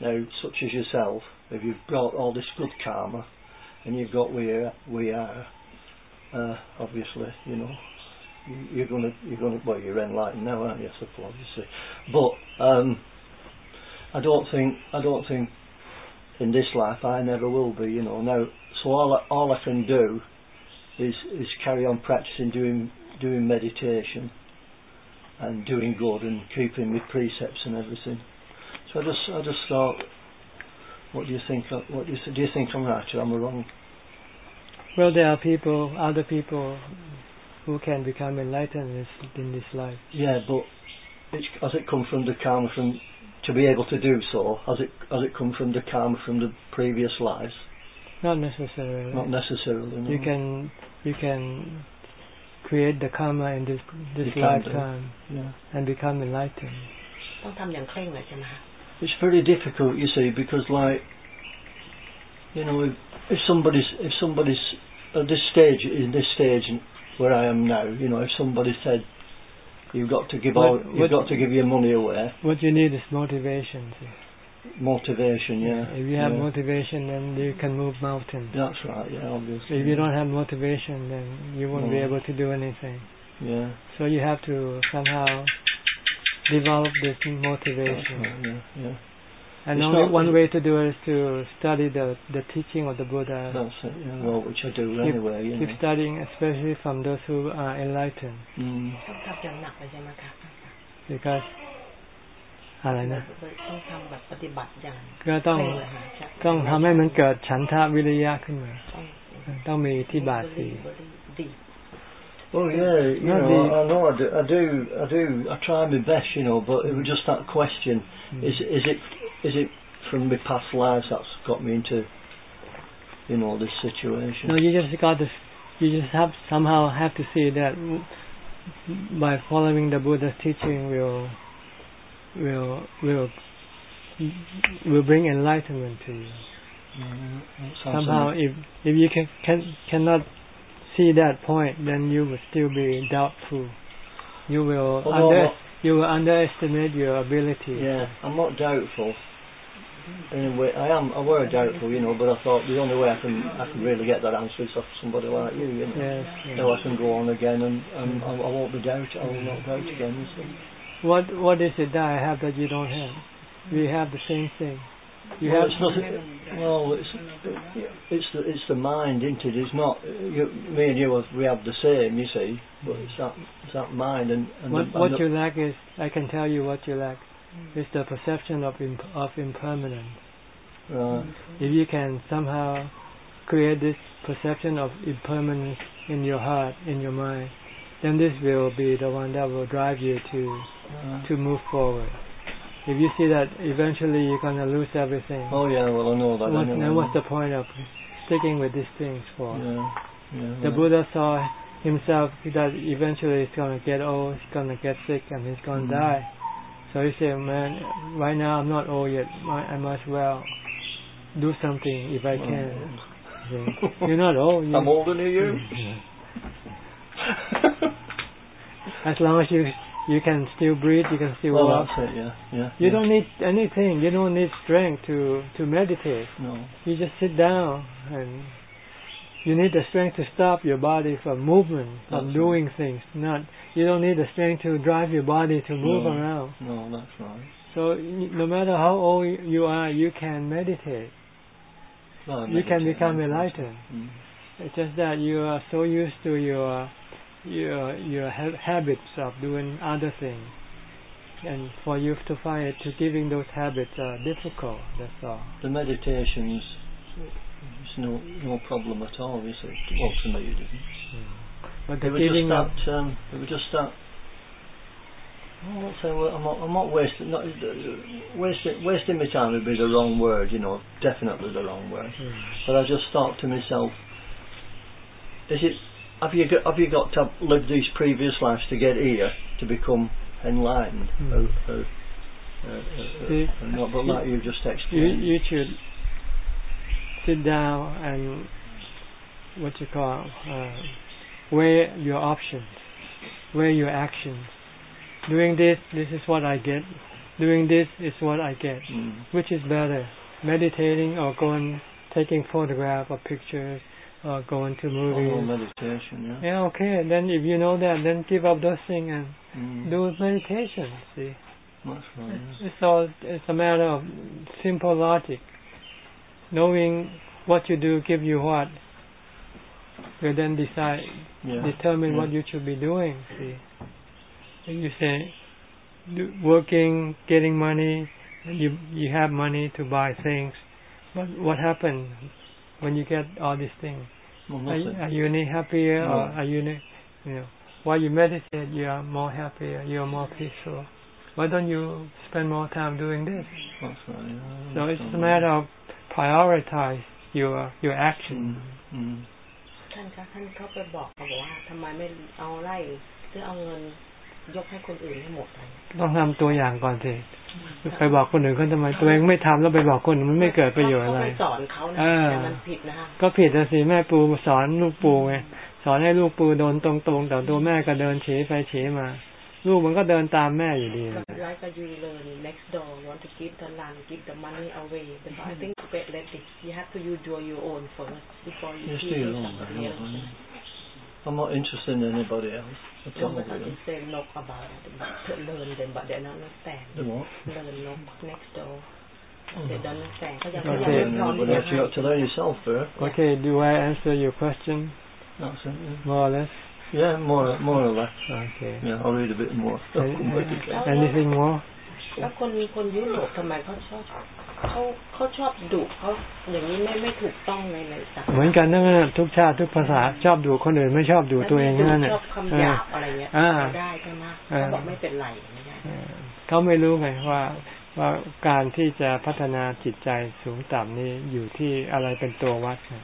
Now, such as yourself, if you've got all this good karma and you've got where we are, uh, obviously, you know, you- you're gonna, you're gonna, well, you're enlightened now, aren't you? I suppose you see. But um, I don't think, I don't think in this life I never will be. You know. Now, so all I, all I can do is is carry on practicing doing doing meditation and doing good and keeping my precepts and everything. So I just I just thought, what do you think? What do you do? You think I'm right or am I wrong? Well, there are people, other people, who can become enlightened in this life. Yeah, but it, has it come from the karma from to be able to do so? Has it has it come from the karma from the previous lives? Not necessarily. Not necessarily. No. You can you can create the karma in this this you lifetime yeah. and become enlightened. It's very difficult, you see, because like you know, if, if somebody's if somebody's at this stage in this stage where I am now, you know, if somebody said you've got to give all you've got to give your money away, What you need is motivation. see. motivation, yeah. If you have yeah. motivation, then you can move mountains. That's right, yeah, obviously. If you don't have motivation, then you won't be mm. able to do anything. yeah, So you have to somehow develop this that's motivation. right, yeah, yeah. And It's only not- one way to do it is to study the the teaching of the Buddha. That's it, yeah. Well, which I do Keep- anyway, you Keep know. studying, especially from those who are enlightened, Mm. ต้องทำอย่างหนักเลยใช่ไหมคะ because อะไรนะ ต้องทำแบบปฏิบัติอย่าง ก็ต้อง เคร่เลยค่ะใช่ ต้องทำให้มันเกิดฉันทะวิริยะขึ้นมา ต้อง ต้องมีที่บาทสี ดี Well, yeah, you Not know, the- I know I do, I do, I do, I try my best, you know, but it was just that question: Mm. is is it is it from my past lives that's got me into, you know, this situation? No, you just got to, you just have somehow have to see that by following the Buddha's teaching will, will, will, will bring enlightenment to you. Mm, Somehow, if if you can, can cannot see that point, then you will still be doubtful. You will Although under, not- you will underestimate your ability. yeah, I'm not doubtful. In a I am. I were doubtful, you know, but I thought the only way I can I can really get that answer is off somebody like you, you know. Yes. yes. So I can go on again, and, and I, I won't be doubt. I will not doubt again. What what is it that I have that you don't have? We have the same thing. You well, have it's nothing. Well, it's it's the it's the mind, isn't it? It's not. You, me and you, have, we have the same. You see, but it's that it's that mind and, and what the, what and you lack is I can tell you what you lack Mm. is the perception of imp- of impermanence. the, right. If you can somehow create this perception of impermanence in your heart, in your mind, then this will be the one that will drive you to right. to move forward. If you see that eventually you're gonna lose everything, Oh yeah, well I know that. what, anyway. then what's the point of sticking with these things for? Yeah, yeah. The yeah. Buddha saw himself that eventually he's gonna get old, he's gonna get sick, and he's gonna Mm. die. So he said, "Man, right now I'm not old yet. I I must well do something if I can." Mm. See? You're not old. You, I'm older than you. as long as you you can still breathe, you can still well, walk. that's it. Yeah, yeah. You yeah. don't need anything. You don't need strength to to meditate. No. You just sit down and you need the strength to stop your body from movement, from That's doing things. Not you don't need the strength to drive your body to move No. around. No, that's right. So no matter how old you are, you can meditate. You can become enlightened. Mm. It's just that you are so used to your your your ha- habits of doing other things, and for you to find it to giving those habits are difficult. That's all. The meditations, it's no no problem at all. You see, well to me it isn't. But It the was just giving up. Um, was just that. Oh, let's say, well, I'm not, I'm not wasting, not, wasting, wasting my time would be the wrong word, you know, definitely the wrong word. Hmm. But I just thought to myself, Is it? Have you got, have you got to live these previous lives to get here to become enlightened? Or, or, uh, uh, not but like you just you explained. you should sit down and what you call uh, weigh your options, weigh your actions. Doing this, this is what I get. Doing this is what I get. Mm. Which is better, meditating or going taking photograph or pictures or going to Oh, movies? meditation, yeah. Yeah, okay. Then if you know that, then give up those things and Mm. do meditation. See, That's right. Yeah. it's all it's a matter of simple logic. Knowing what you do give you what, you then decide, yeah. determine yeah. what you should be doing. See, If you say working, getting money, you you have money to buy things, but what happens when you get all these things? Well, Are, you- are you any happier or No. are you, any- you know, while you meditate, you are more happier, you are more peaceful. Why don't you spend more time doing this? Right, yeah. So it's a matter of prioritize your your action. Mm. Mm. ท่านคะท่านเขาไปบอกเขาบอกว่าทำไมไม่เอาไร่หรือเอาเงินยกให้คนอื่นให้หมดเลยต้องทำตัวอย่างก่อนสิไปบอกคนอื่นเขาทำไมตัวเองไม่ทำแล้วไปบอกคนอื่นมันไม่เกิดประโยชน์อะไรเขาไปสอนเขานะเออแต่มันผิดนะคะก็ผิดนะสิแม่ปูสอนลูกปูไงสอนให้ลูกปูเดินตรงๆแต่ตัวแม่ก็เดินเฉไปเฉมา ลูกมันก็เดินตามแม่อยู่ดี But like uh, you learn next door want to give the land give the money away but I think better let it you have to you do your own first before you Yes, give do your to own, somebody yeah, else yeah. I'm not interested in anybody else. At no all, but really. you say no about it but to learn them but they don't understand The what? learn no next door they don't understand เขายัง โอ ไม่ เค ยังไม่พร้อม But ที่ else you จะ got to learn yourself first. Okay do I answer your question That's it. Yeah, more or less yeah more, more or less. Okay Yeah, I'll read a bit more. Any- anything more แล้วคนคนยุโรปทำไมเขาชอบเขาเขาชอบดุเขาอย่างนี้ไม่ไม่ถูกต้องในในศาสเหมือนกันนั่นแหละทุกชาติทุกภาษาชอบดูคนอื่นไม่ชอบดูตัวเองนั่นแหละชอบคำหยาบอะไรเงี้ยอ่าไม่ได้ใช่ไหมอ่าเขาบอกไม่เป็นไรไม่ได้เออเขาไม่รู้ไงว่าว่าการที่จะพัฒนาจิตใจสูงต่ำนี่อยู่ที่อะไรเป็นตัววัดไง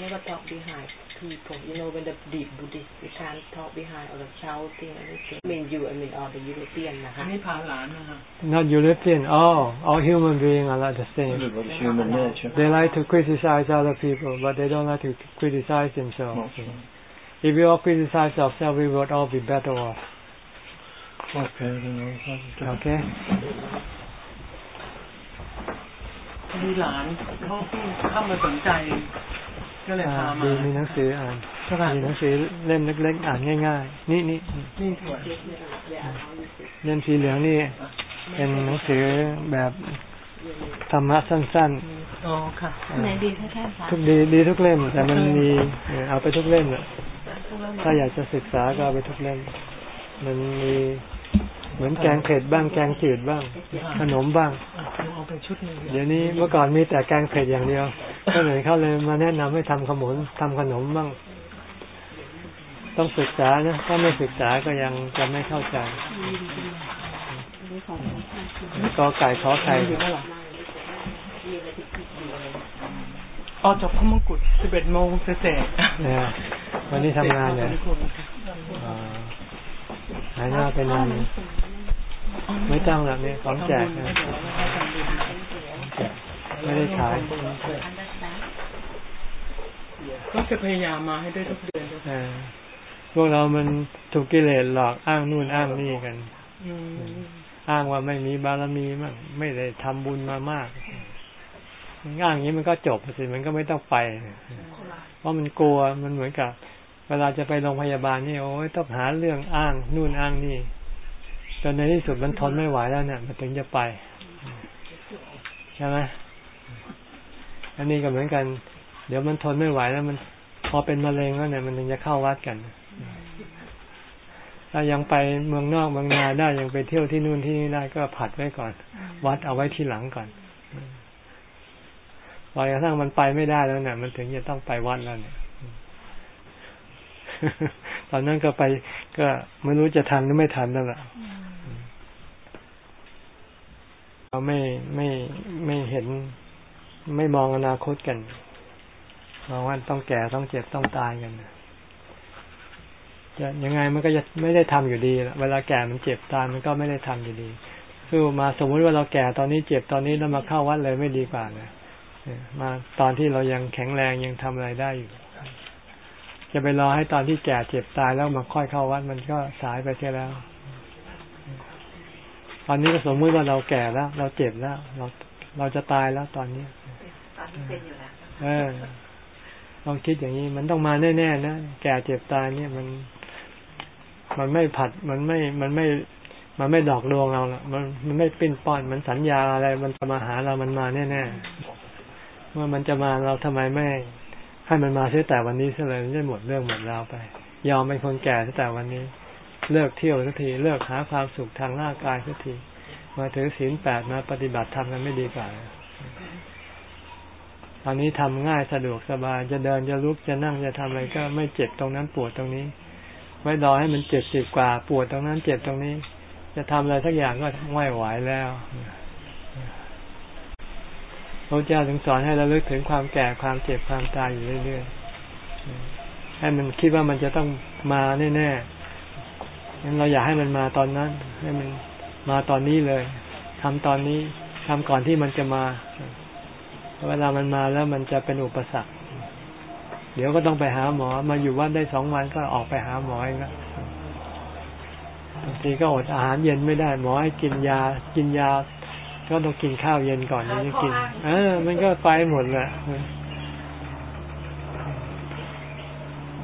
never talk behind people you know when the deep Buddhist you can't talk behind or the shouting anything I mean you I mean all the European นะคะนี่พาหลานนะคะ not European all all human beings are like the same Everybody's human nature. they like to criticize other people but they don't like to criticize themselves That's right. if we all criticize ourselves we would all be better off Okay, then I'll have to- okay มีหลานเขาเพิ่งเข้ามาสนใจ ก็เลยอ่าพามาดีมีหนังสืออ่านมีหนังสือเล่มเล็กๆอ่านง่ายๆ นี่นี่นี่สวยเล่มสีเหลืองนี่ เป็นหนังสือแบบธรรมะสั้นอ๋อค่ะๆอ่าทุกดีดีทุกเล่ม แต่มันมีเออเอาไปทุกเล่มแหละถ้าอยากจะศึกษาก็เอาไปทุกเล่ม มันมี เหมือนแกงเผ็ดบ้างแกงจืดบ้าง ขนมบ้างอะเอาไปชุดหนึงเดี๋ยวนี้เมื่อก่อนมีแต่แกงเผ็ดอย่างเดียวก็เลยเขาเลยมาแนะนำให้ทำขนมทำขนมบ้าง ต้องศึกษานะถ้าไม่ศึกษาก็ยังจะไม่เข้าใจกอไก่ขอไข่อยู่นั่นหรอออกจากพระมงกุฎ11โมงเศษๆเนี่ยวันนี้ทำงานเนี่ยขอบคุณค่ะอ่าหายหน้าไปนานเลย ไม่ต้องหรอกเนี่ยของแจกนะไม่ได้ขายก็จะพยายามมาให้ได้ทุกเดือนด้วยเออพวกเรามันถูกกิเลสหลอกอ้างนู่นอ้างนี่กันอืมอ้างว่าไม่มีบารมีมั่งไม่ได้ทำบุญมามากอ้างอย่างนี้มันก็จบสิมันก็ไม่ต้องไปเพราะมันกลัวมันเหมือนกับ เวลาจะไปโรงพยาบาลนี่โอ้ยต้องหาเรื่องอ้างนู่นอ้างนี่ จนในที่สุดมันทนไม่ไหวแล้วเนี่ย มันถึงจะไป ใช่ไหมอันนี้ก็เหมือนกัน เดี๋ยวมันทนไม่ไหวแล้วมัน พอเป็นมะเร็งแล้วเนี่ย มันถึงจะเข้าวัดกันถ้ายังไปเมืองนอกเมืองนาได้ยังไปเที่ยวที่นู่นที่นี่ได้ก็ผัดไว้ก่อน วัดเอาไว้ที่หลังก่อนพอกระทั่งมันไปไม่ได้แล้วเนี่ยมันถึงจะต้องไปวัดแล้วเนี่ย ตอนนั้นก็ไปก็ไม่รู้จะทันหรือไม่ทันนั่นแหละ เราไม่ไม่ไม่เห็นไม่มองอนาคตกันมองว่าต้องแก่ต้องเจ็บต้องตายกันจะยังไงมันก็จะไม่ได้ทำอยู่ดีเวลาแก่มันเจ็บตายมันก็ไม่ได้ทำอยู่ดีสู้มาสมมุติว่าเราแก่ตอนนี้เจ็บตอนนี้แล้วมาเข้าวัดเลยไม่ดีกว่าเลยมาตอนที่เรายังแข็งแรงยังทำอะไรได้อยู่ จะไปรอให้ตอนที่แก่เจ็บตายแล้วมาค่อยเข้าวัดมันก็สายไปเสียแล้ว อนนี้ก็สมมติว่าเราแก่แล้ว เราเจ็บแล้ว เราเราจะตายแล้วตอนนี้ตอนนี้เป็นอยู่แล้วเออลองคิดอย่างนี้มันต้องมาแน่ๆนะแก่เจ็บตายเนี่ยมัน มันไม่ผัดมันไม่มันไม่ มันไม่ดอกลวงเราละมันมันไม่ปิ้นป้อนมันสัญญาอะไร มันจะมาหาเรามันมาแน่ๆเมื่อมันจะมาเราทำไมไม่ ให้มันมาเสียแต่วันนี้เสียเลยจะหมดเรื่องหมดราวไป ยอมเป็นคนแก่เสียแต่วันนี้ เลิกเที่ยวสักที เลิกหาความสุขทางร่างกายสักที มาถือศีลแปดมาปฏิบัติธรรมกันไม่ดีกว่าตอนนี้ทำง่ายสะดวกสบายจะเดินจะลุกจะนั่งจะทำอะไรก็ไม่เจ็บตรงนั้นปวดตรงนี้ไม่รอให้มันเจ็บสิบกว่า ปวดตรงนั้นเจ็บตรงนี้ จะทำอะไรสักอย่างก็ไม่ไหวแล้วพระเจ้าถึงสอนให้เราลึกถึงความแก่ความเจ็บความตายอยู่เรื่อยๆให้มันคิดว่ามันจะต้องมาแน่ๆ งั้นเราอยากให้มันมาตอนนั้น ให้มันมาตอนนี้เลยทำตอนนี้ทำก่อนที่มันจะมาเวลามันมาแล้วมันจะเป็นอุปสรรค เดี๋ยวก็ต้องไปหาหมอ มาอยู่วัดได้สองวันก็ออกไปหาหมอเองละบางทีก็อดอาหารเย็นไม่ได้ หมอให้กินยา กินยา ก็ต้องกินข้าวเย็นก่อนนี่กิน เออ มันก็ไปหมดแหละ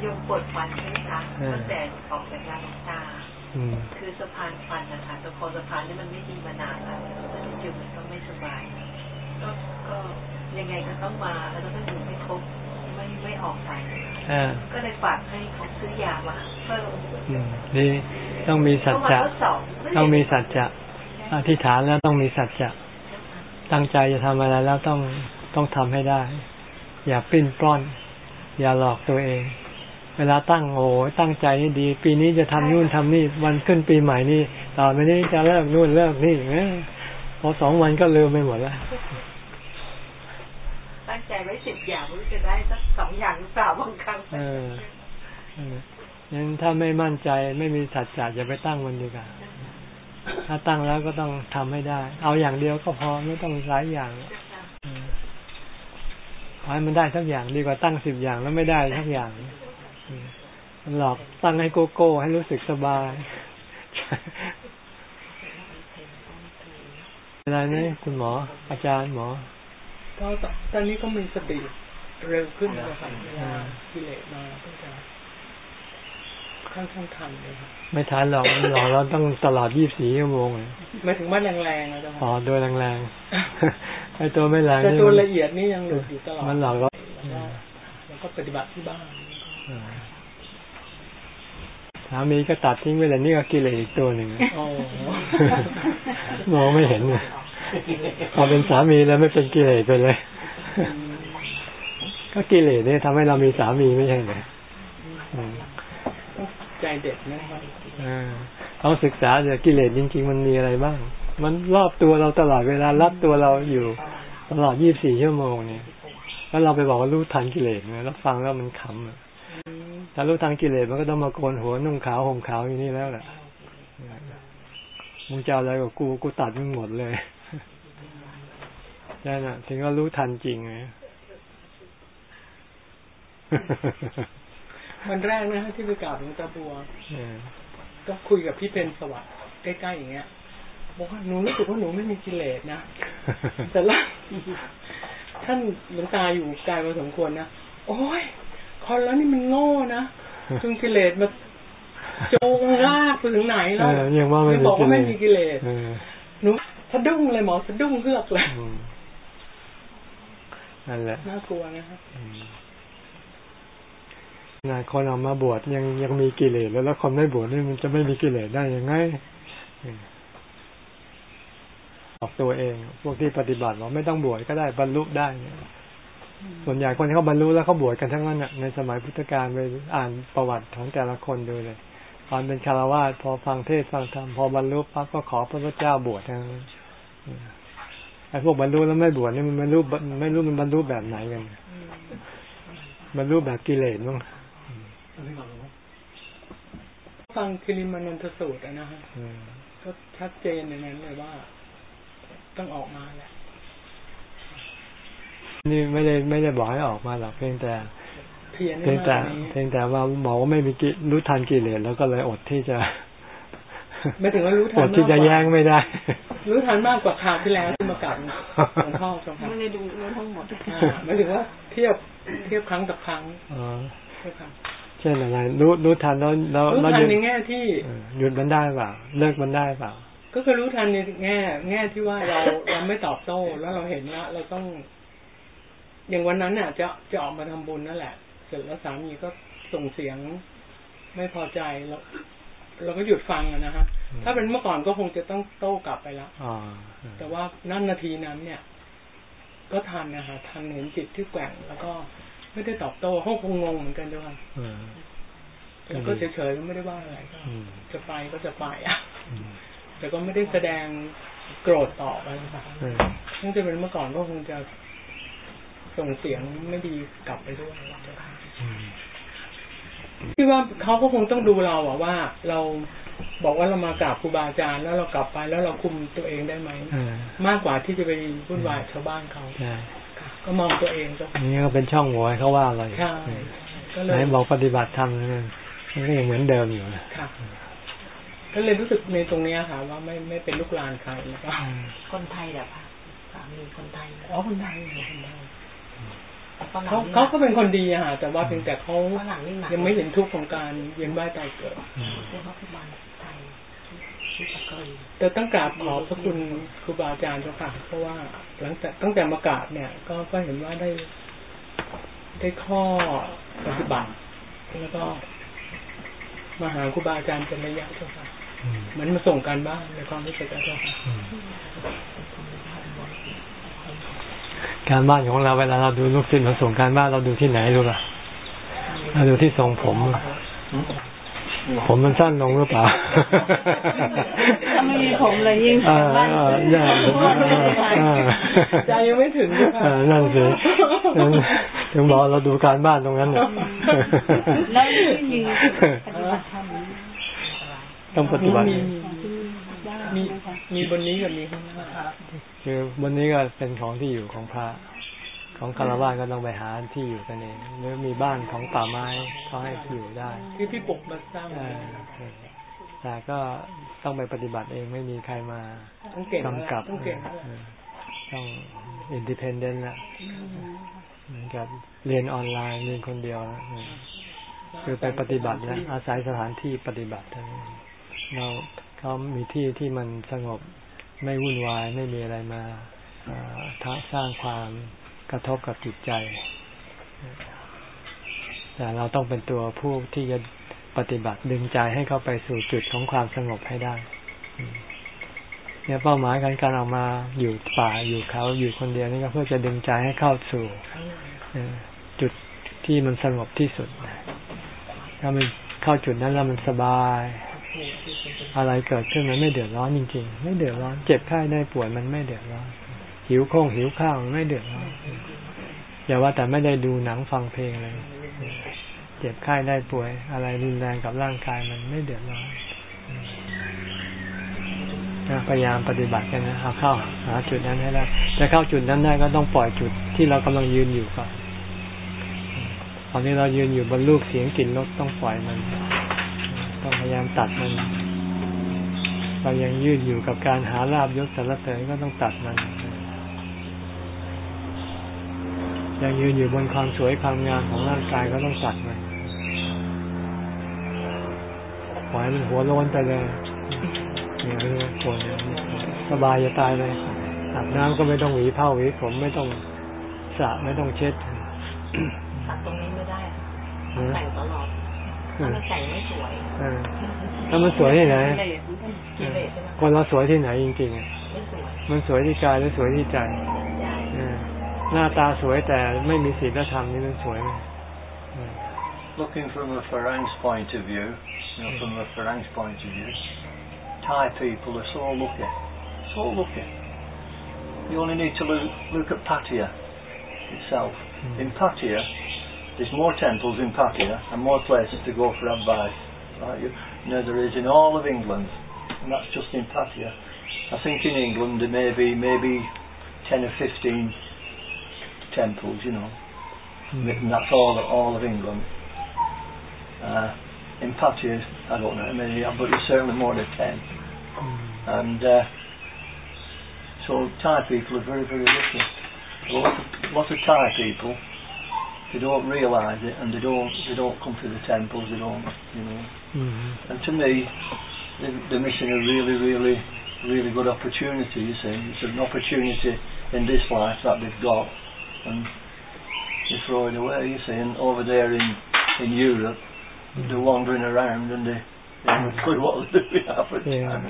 ยมปวดฟันใช่ไหมคะตั้งแต่ออกจากยาหลงตา คือสะพานฟันนะคะแต่พอสะพานนี่มันไม่ดีมานานแล้วแต่จุดมันก็ไม่สบาย ก็ก็ยังไงก็ต้องมาแล้วก็ต้องอยู่ไม่ครบไม่ไม่ออกไปก็เลยฝากให้เขาซื้อยามาเพิ่มดีต้องมีสัจจะต้องมีสัจจะอธิษฐานแล้วต้องมีสัจจะตั้งใจจะทำอะไรแล้วต้องต้องทำให้ได้ อย่าปิ้นปล้อน อย่าหลอกตัวเอง เวลาตั้งโอ้ตั้งใจนี่ดี ปีนี้จะทำนู่นทำนี่วันขึ้นปีใหม่นี่ต่อไปนี้จะเลิกนู่นเลิกนี่พอสองวันก็ลืมไปหมดแล้วตั้งใจไว้สิบอย่างรู้จะได้สักสองอย่างหรือเปล่าบางครั้งเอองั้นถ้าไม่มั่นใจไม่มีสัจจะอย่าไปตั้งมันดีกว่าถ้าตั้งแล้วก็ต้องทำให้ได้ เอาอย่างเดียวก็พอไม่ต้องหลายอย่างขอให้มันได้สักอย่างดีกว่าตั้งสิบอย่างแล้วไม่ได้สักอย่าง มันหลอกตั้งให้โกโก้ ให้รู้สึกสบายอะไรนี่คุณหมอ อาจารย์หมอก็ตอนนี้ก็มีสติเร็วขึ้นนะครับกิเลสมาก็จะค่อนข้างทันเลยครับไม่ทันหรอกหรอกเราต้องตลอดยี่สี่ชั่วโมงเลยไม่ถึงว่าแรงๆนะจ๊ะอ๋อโดยแรงๆไอ้ตัวไม่แรงแต่ตัวละเอียดนี่ยังหลุดอยู่ตลอดมันหลอกเราแล้วก็ปฏิบัติที่บ้าน สามีก็ตัดทิ้งไปเลยนี่ก็กิเลสอีกตัวหนึ่งมองไม่เห็นเลยพอเป็นสามีแล้วไม่เป็นกิเลสไปเลย ก็กิเลสเนี่ยทำให้เรามีสามีไม่ใช่ไหมใจเด็ดนะครับต้องศึกษาเดี๋ยวกิเลสจริง ๆ มันมีอะไรบ้าง มันรอบตัวเราตลอดเวลารับตัวเราอยู่ตลอดยี่บสี่ชั่วโมงเนี่ย แล้วเราไปบอกว่ารู้ทันกิเลสเนี่ยแล้วฟังแล้วมันขำ ถ้ารู้ทันกิเลสมันก็ต้องมาโกนหัวนุ่งขาวห่มขาวอยู่นี่แล้วแหละมึงจะอะไรกับกูกูตัดมึงหมดเลยใช่น่ะ ถึงก็รู้ทันจริงไงวันแรกนะที่ไปกราบหลวงตาบัวก็คุยกับพี่เป็นสวัสดิ์ใกล้ๆอย่างเงี้ยบอกว่าหนูรู้สึกว่าหนูไม่มีกิเลสนะแต่ละท่านหลวงตาอยู่ไกลมาสมควรนะโอ้ย คนแล้วนี่มันโง่นะจึงกิเลสมาโจงลากไปถึงไหนแล้วยังว่าไม่บอกว่าไม่มีกิเลสหนูสะดุ้งเลยหมอสะดุ้งเฮือกเลยนั่นแหละน่ากลัวนะครับนะคนออกมาบวชยังยังมีกิเลสแล้วแล้วคนไม่บวชนี่มันจะไม่มีกิเลสได้ยังไงออกตัวเอง พวกที่ปฏิบัติบอกไม่ต้องบวชก็ได้บรรลุได้ ส่วนใหญ่คนเขาบรรลุแล้วเขาบวชกันทั้งนั้นในสมัยพุทธกาลไปอ่านประวัติของแต่ละคนดูเลย ตอนเป็นคารวาสพอฟังเทศฟังธรรมพอบรรลุปั๊บก็ขอพระพุทธเจ้าบวชทั้งนั้นไอ้พวกบรรลุแล้วไม่บวชนี่มันไม่รู้ไม่รู้มันบรรลุแบบไหนกันบรรลุแบบกิเลสมั้งฟังคิริมานันทสูตรนะฮะก็ชัดเจนในนั้นเลยว่า ต้องออกมาแหละ นี่ไม่ได้ไม่ได้บอกให้ออกมาหรอกเพียงแต่เพียงแต่เพียงแต่ว่าหมอไม่มีกิรู้ทันกิเลสแล้วก็เลยอดที่จะไม่ถึงว่ารู้ทันอดที่จะแย่งไม่ได้ รู้ทันมากกว่าคราวที่แล้วที่มากับหลวงพ่อจ้ไม่ได้ดูรู้ทั้งหมดไม่ถึงว่าเทียบเทียบครั้งต่อครั้งเช่นอะไรรู้รู้ทันแล้วแล้วรู้ทันในแง่ที่หยุดมันได้เปล่าเลิกมันได้เปล่าก็คือรู้ทันในแง่ แง่ที่ว่าเราเราไม่ตอบโต้แล้วเราเห็นว่าเราต้อง อย่างวันนั้นเนี่ยจะจะออกมาทำบุญนั่นแหละ เสร็จแล้วสามีก็ส่งเสียงไม่พอใจแล้วเราก็หยุดฟังนะฮะ ถ้าเป็นเมื่อก่อนก็คงจะต้องโต้กลับไปแล้วแต่ว่านั่นนาทีนั้น เนี่ย ก็ทันนะฮะทันเห็นจิตที่แกว่งแล้วก็ไม่ได้ตอบโต้เขาคงงงเหมือนกันด้วยแล้วก็เฉยๆไม่ได้ว่าอะไรก็จะไปก็จะไปอะแต่ก็ไม่ได้แสดงโกรธตอบอะไรค่ะถ้าจะเป็นเมื่อก่อนก็คงจะ ส่งเสียงไม่ดีกลับไปด้วยที่ว่าเขาก็คงต้องดูเราอะว่า เราบอกว่าเรามากราบครูบาอาจารย์แล้วเรากลับไปแล้วเราคุมตัวเองได้ไหมมากกว่าที่จะไปวุ่นวายชาวบ้านเขาก็มองตัวเองก็นี่ก็เป็นช่องโหว่เขาว่าเลยใช่ก็เลยบอกปฏิบัติธรรมมันก็ยังเหมือนเดิมอยู่ค่ะก็เลยรู้สึกในตรงนี้ค่ะ ว่าไม่ไม่เป็นลูกหลานใครแล้วก็คนไทยแบบสามีคนไทยอ๋อคนไทยคนไทย เขาเขาก็เป็นคนดีอะฮะแต่ว่าเพียงแต่เขายังไม่เห็นทุกข์ของการเวียนว่ายตายเกิดแต่ตั้งกราบขอบพระคุณครูบาอาจารย์เจ้าค่ะเพราะว่าหลังจากตั้งแต่มากราบเนี่ย ก็ก็เห็นว่าได้ได้ข้อปฏิบัติแล้วก็มาหาครูบาอาจารย์เป็นระยะเจ้าค่ะเหมือนมาส่งการบ้านในความรู้สึกเจ้าค่ะ การบ้านของเราเวลาเราดูลูกศิษย์เราส่งการบ้านเราดูที่ไหนรู้ป่ะเราดูที่ทรงผมผมมันสั้นลงหรือเปล่าถ้าไม่มีผมเลยยิ่งบ้านใจยังไม่ถึงนั่นสิถึงบอกเราดูการบ้านตรงนั้นเนี่ยแล้วที่มีต้องปฏิบัติมี มีบนนี้กับมีข้างหน้าคือบนนี้ก็เป็นของที่อยู่ของพระ ของฆราวาสก็ต้องไปหาที่อยู่กันเองหรือมีบ้านของป่าไม้เขาให้อยู่ได้ที่พี่ปกมาสร้างแต่ก็ต้องไปปฏิบัติเองไม่มีใครมากำกับต้อง independent ละเหมือนกับเรียนออนไลน์เรียนคนเดียวคือไปปฏิบัตินะอาศัยสถานที่ปฏิบัติเรา เขามีที่ที่มันสงบไม่วุ่นวายไม่มีอะไรมาท้าสร้างความกระทบกับจิตใจ แต่เราต้องเป็นตัวผู้ที่จะปฏิบัติดึงใจให้เข้าไปสู่จุดของความสงบให้ได้ เนี่ยเป้าหมายการการออกมาอยู่ป่าอยู่เขาอยู่คนเดียวนี่ก็เพื่อจะดึงใจให้เข้าสู่จุดที่มันสงบที่สุดถ้ามันเข้าจุดนั้นแล้วมันสบาย อะไรเกิดขึ้นมันไม่เดือดร้อนจริง ๆ ไม่เดือดร้อน เจ็บไข้ได้ป่วยมันไม่เดือดร้อน หิวโค้งหิวข้าวมันไม่เดือดร้อน อย่าว่าแต่ไม่ได้ดูหนังฟังเพลงเลย เจ็บไข้ได้ป่วย อะไรรุนแรงกับร่างกายมันไม่เดือดร้อนพยายามปฏิบัติกันนะเอาเข้าหาจุดนั้นให้ได้จะเข้าจุดนั้นได้ก็ต้องปล่อยจุดที่เรากำลังยืนอยู่ก่อนตอนนี้เรายืนอยู่บนลูกเสียงกลิ่นรสต้องปล่อยมัน พยายามตัดมัน เรายังยืดอยู่กับการหาลาบยศสารเสริญก็ต้องตัดมัน ยังยืนอยู่บนความสวยความงามของร่างกายก็ต้องตัดมันปล่อยมันหัวโล้นไปเลยเนี่ยเรื่องปวดสบายจะตายเลยอาบน้ำก็ไม่ต้องหวีผ้าหวีผมไม่ต้องสระไม่ต้องเช็ดตัดตรงนี้ไม่ได้แต่งตลอดมัน แต่งไม่สวยแล้วมันสวยที่ไหนคนเราสวยที่ไหนจริงๆ มันสวยที่กายหรือสวยที่ใจหน้าตาสวยแต่ไม่มีศีลธรรมนี่มันสวยไหม Looking from a Farang's point of view, you know, from a Farang's point of view, Thai people are so lucky, so lucky. You only need to look, look at Pattaya itself. Mm. In Pattaya, there's more temples in Pattaya and more places to go for advice. Right? You, you know, there is in all of England, and that's just in Pattaya. I think in England there may be maybe 10 or 15 temples, you know, mm. and that's all, all of England. Uh, in Pattaya, I don't know how many, but there's certainly more than 10. Mm. And uh, so Thai people are very, very lucky. A lot of, lot of Thai people they don't realise it and they don't they don't come to the temples they don't you know. Mm-hmm. and to me they're, they're, missing a really really really good opportunity you see. It's an opportunity in this life that they've got. And they throw it away you see. And over there in in Europe mm-hmm. they're wandering around and they they haven't a clue what they're doing half the yeah. time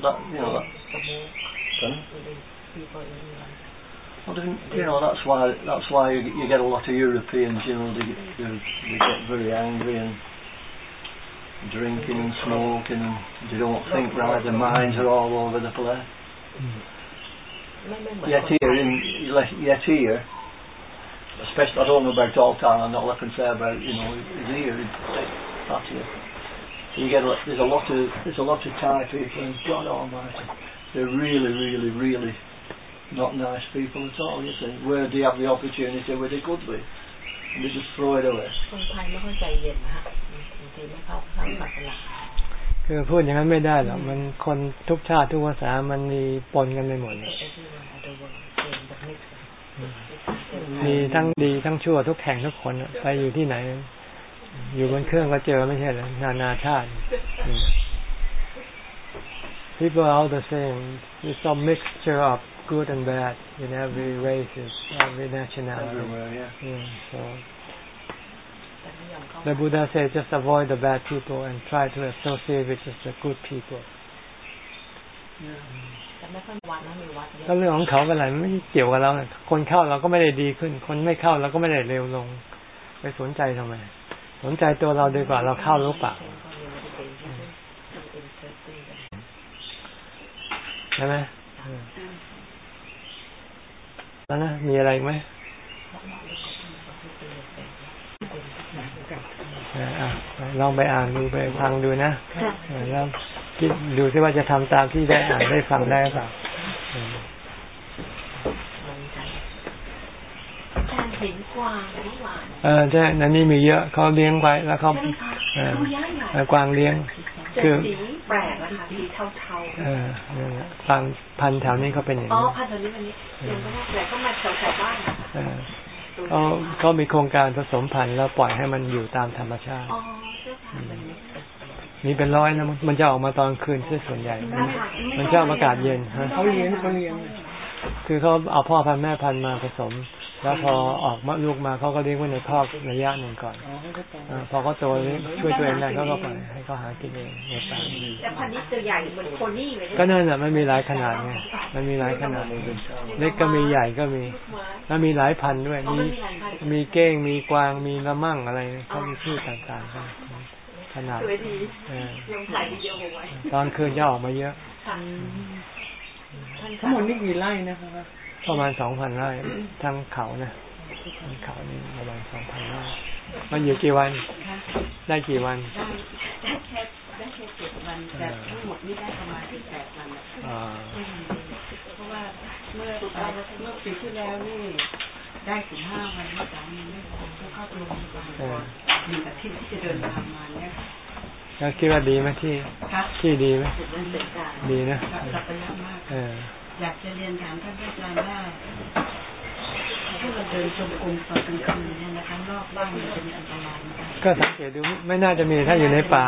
that you know that, well, you know that's why that's why you, you get a lot of Europeans. You know, they, they, they get very angry and drinking and smoking, and they don't think right. Their minds are all over the place. Yet here, in, yet here, especially I don't know about all town. I'm not looking to say about you know here in Pattaya. You get a, there's a lot of there's a lot of Thai people, and God Almighty, they're really, really, really not nice people at all, you see. Where they have the opportunity where they could be. And they just throw it away. คนไทยไม่ค่อยใจเย็นนะฮะบางทีไม่เข้าเข้ากับหลักคือพูดอย่างนั้นไม่ได้หรอกมันคนทุกชาติทุกภาษามันมีปนกันไปหมดมีทั้งดีทั้งชั่วทุกแห่งทุกคนไปอยู่ที่ไหน อยู่บนเครื่องก็เจอไม่ใช่เหรอนานาชาติ people are all the same it's a mixture of good and bad in every race, every nationality. Everywhere, yeah. yeah so the Buddha said just avoid the bad people and try to associate with just the good people. ก็เรื่องของเขาเป็นไรไม่เกี่ยวกับเราคนเข้าเราก็ไม่ได้ดีขึ้น คนไม่เข้าเราก็ไม่ได้เร็วลง ไปสนใจทำไม สนใจตัวเราดีกว่าเราเข้าหรือเปล่าใช่ไหม แล้วนะ มีอะไรไหมลองไปอ่านดูไปฟังดูนะแล้วคิดดูซิว่าจะทำตามที่ได้อ่านได้ฟังได้เปล่าเออใช่นั่นนี่มีเยอะเขาเลี้ยงไว้แล้วเขากวางเลี้ยง คือแปลกนะคะสีเทาๆเออฟังพันแถวนี้เขาเป็นอย่างนี้อ๋อพันแถวนี้วันนี้ยังไม่ได้แปลกก็มาแถวแถวบ้านเขาเขามีโครงการผสมพันธุ์แล้วปล่อยให้มันอยู่ตามธรรมชาติมีเป็นร้อยนะมันจะออกมาตอนคืนที่ส่วนใหญ่ มันชอบอากาศเย็นฮะเขาเลี้ยงเขาเลี้ยงคือเขาเอาพ่อพันธุ์แม่พันธุ์มาผสม แล้วพอออกมาลูกมาเขาก็เลี้ยงไว้ในคอกระยะหนึ่งก่อนอพอเขาโตช่วยตัวเองได้เขาก็ปล่อยให้เขาหากินเองในป่าแต่พันนี้ตัวใหญ่เหมือนโคนี่เลยก็นั่นแหละมันมีหลายขนาดไงมันมีหลายขนาดเล็กก็มีใหญ่ก็มี แล้วมีหลายพันด้วย มีมีเก้งมีกวางมีละมั่งอะไรเขามีชื่อต่างๆกันขนาดตอนคืนจะออกมาเยอะทั้งหมดนี่กี่ไร่นะครับ ประมาณสองพันไร่ทั้งเขานะทั้งเขานี่ประมาณสองพันไร่มันอยู่กี่วัน ได้กี่วันได้แค่ได้แค่เจ็ดวันแต่ทั้งหมดนี่ได้ประมาณที่แปดวันเพราะว่าเมื่อเมื่อปีที่แล้วนี่ได้สิบห้าวันที่สามีไม่คงก็เข้าโรงพยาบาลอยู่ที่ที่จะเดินทางมาเนี่ยแล้วคิดว่าดีไหมที่ที่ดีไหมดีนะเออ อยากจะเรียนถามท่านอาจารย์ว่าที่เราเดินชมกรมตอนกลางคืนเนี่ยนะคะรอบบ้านมันจะมีอันตรายไหมก็สังเกตดูไม่น่าจะมีถ้าอยู่ในป่า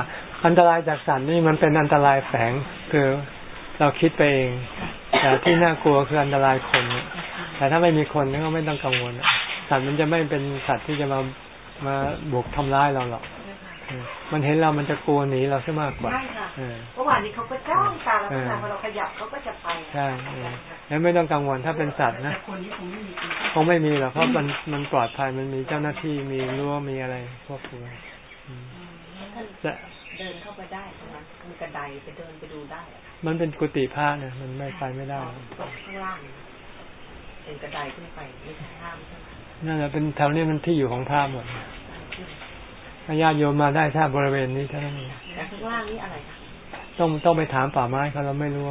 อันตรายจากสัตว์นี่มันเป็นอันตรายแฝงคือเราคิดไปเอง แต่ที่น่ากลัวคืออันตรายคน แต่ถ้าไม่มีคนก็ไม่ต้องกังวลสัตว์มันจะไม่เป็นสัตว์ที่จะมามาบุกทำร้ายเราหรอก มันเห็นเรามันจะกลัวหนีเราซะมากกว่าใช่ค่ะเมื่อวานนี้เขาก็จ้องตาเราพอเราขยับเขาก็จะไปใช่แล้วไม่ต้องกังวลถ้าเป็นสัตว์นะคงไม่มีหรอกเพราะมันมันปลอดภัยมันมีเจ้าหน้าที่มีรั้วมีอะไรควบคุมจะเดินเข้าไปได้มันมีกระไดไปเดินไปดูได้ มันเป็นกุฏิผ้าเนี่ยมันไม่ไปไม่ได้ข้างล่างเป็นกระไดขึ้นไปไม่ใช่ห้ามใช่ไหมนั่นแหละเป็นแถวนี้มันที่อยู่ของพระหมด ญาติโยมมาได้ถ้าบริเวณนี้เท่านั้นเองข้างล่างนี่อะไรคะต้องต้องไปถามป่าไม้เขาเราไม่รู้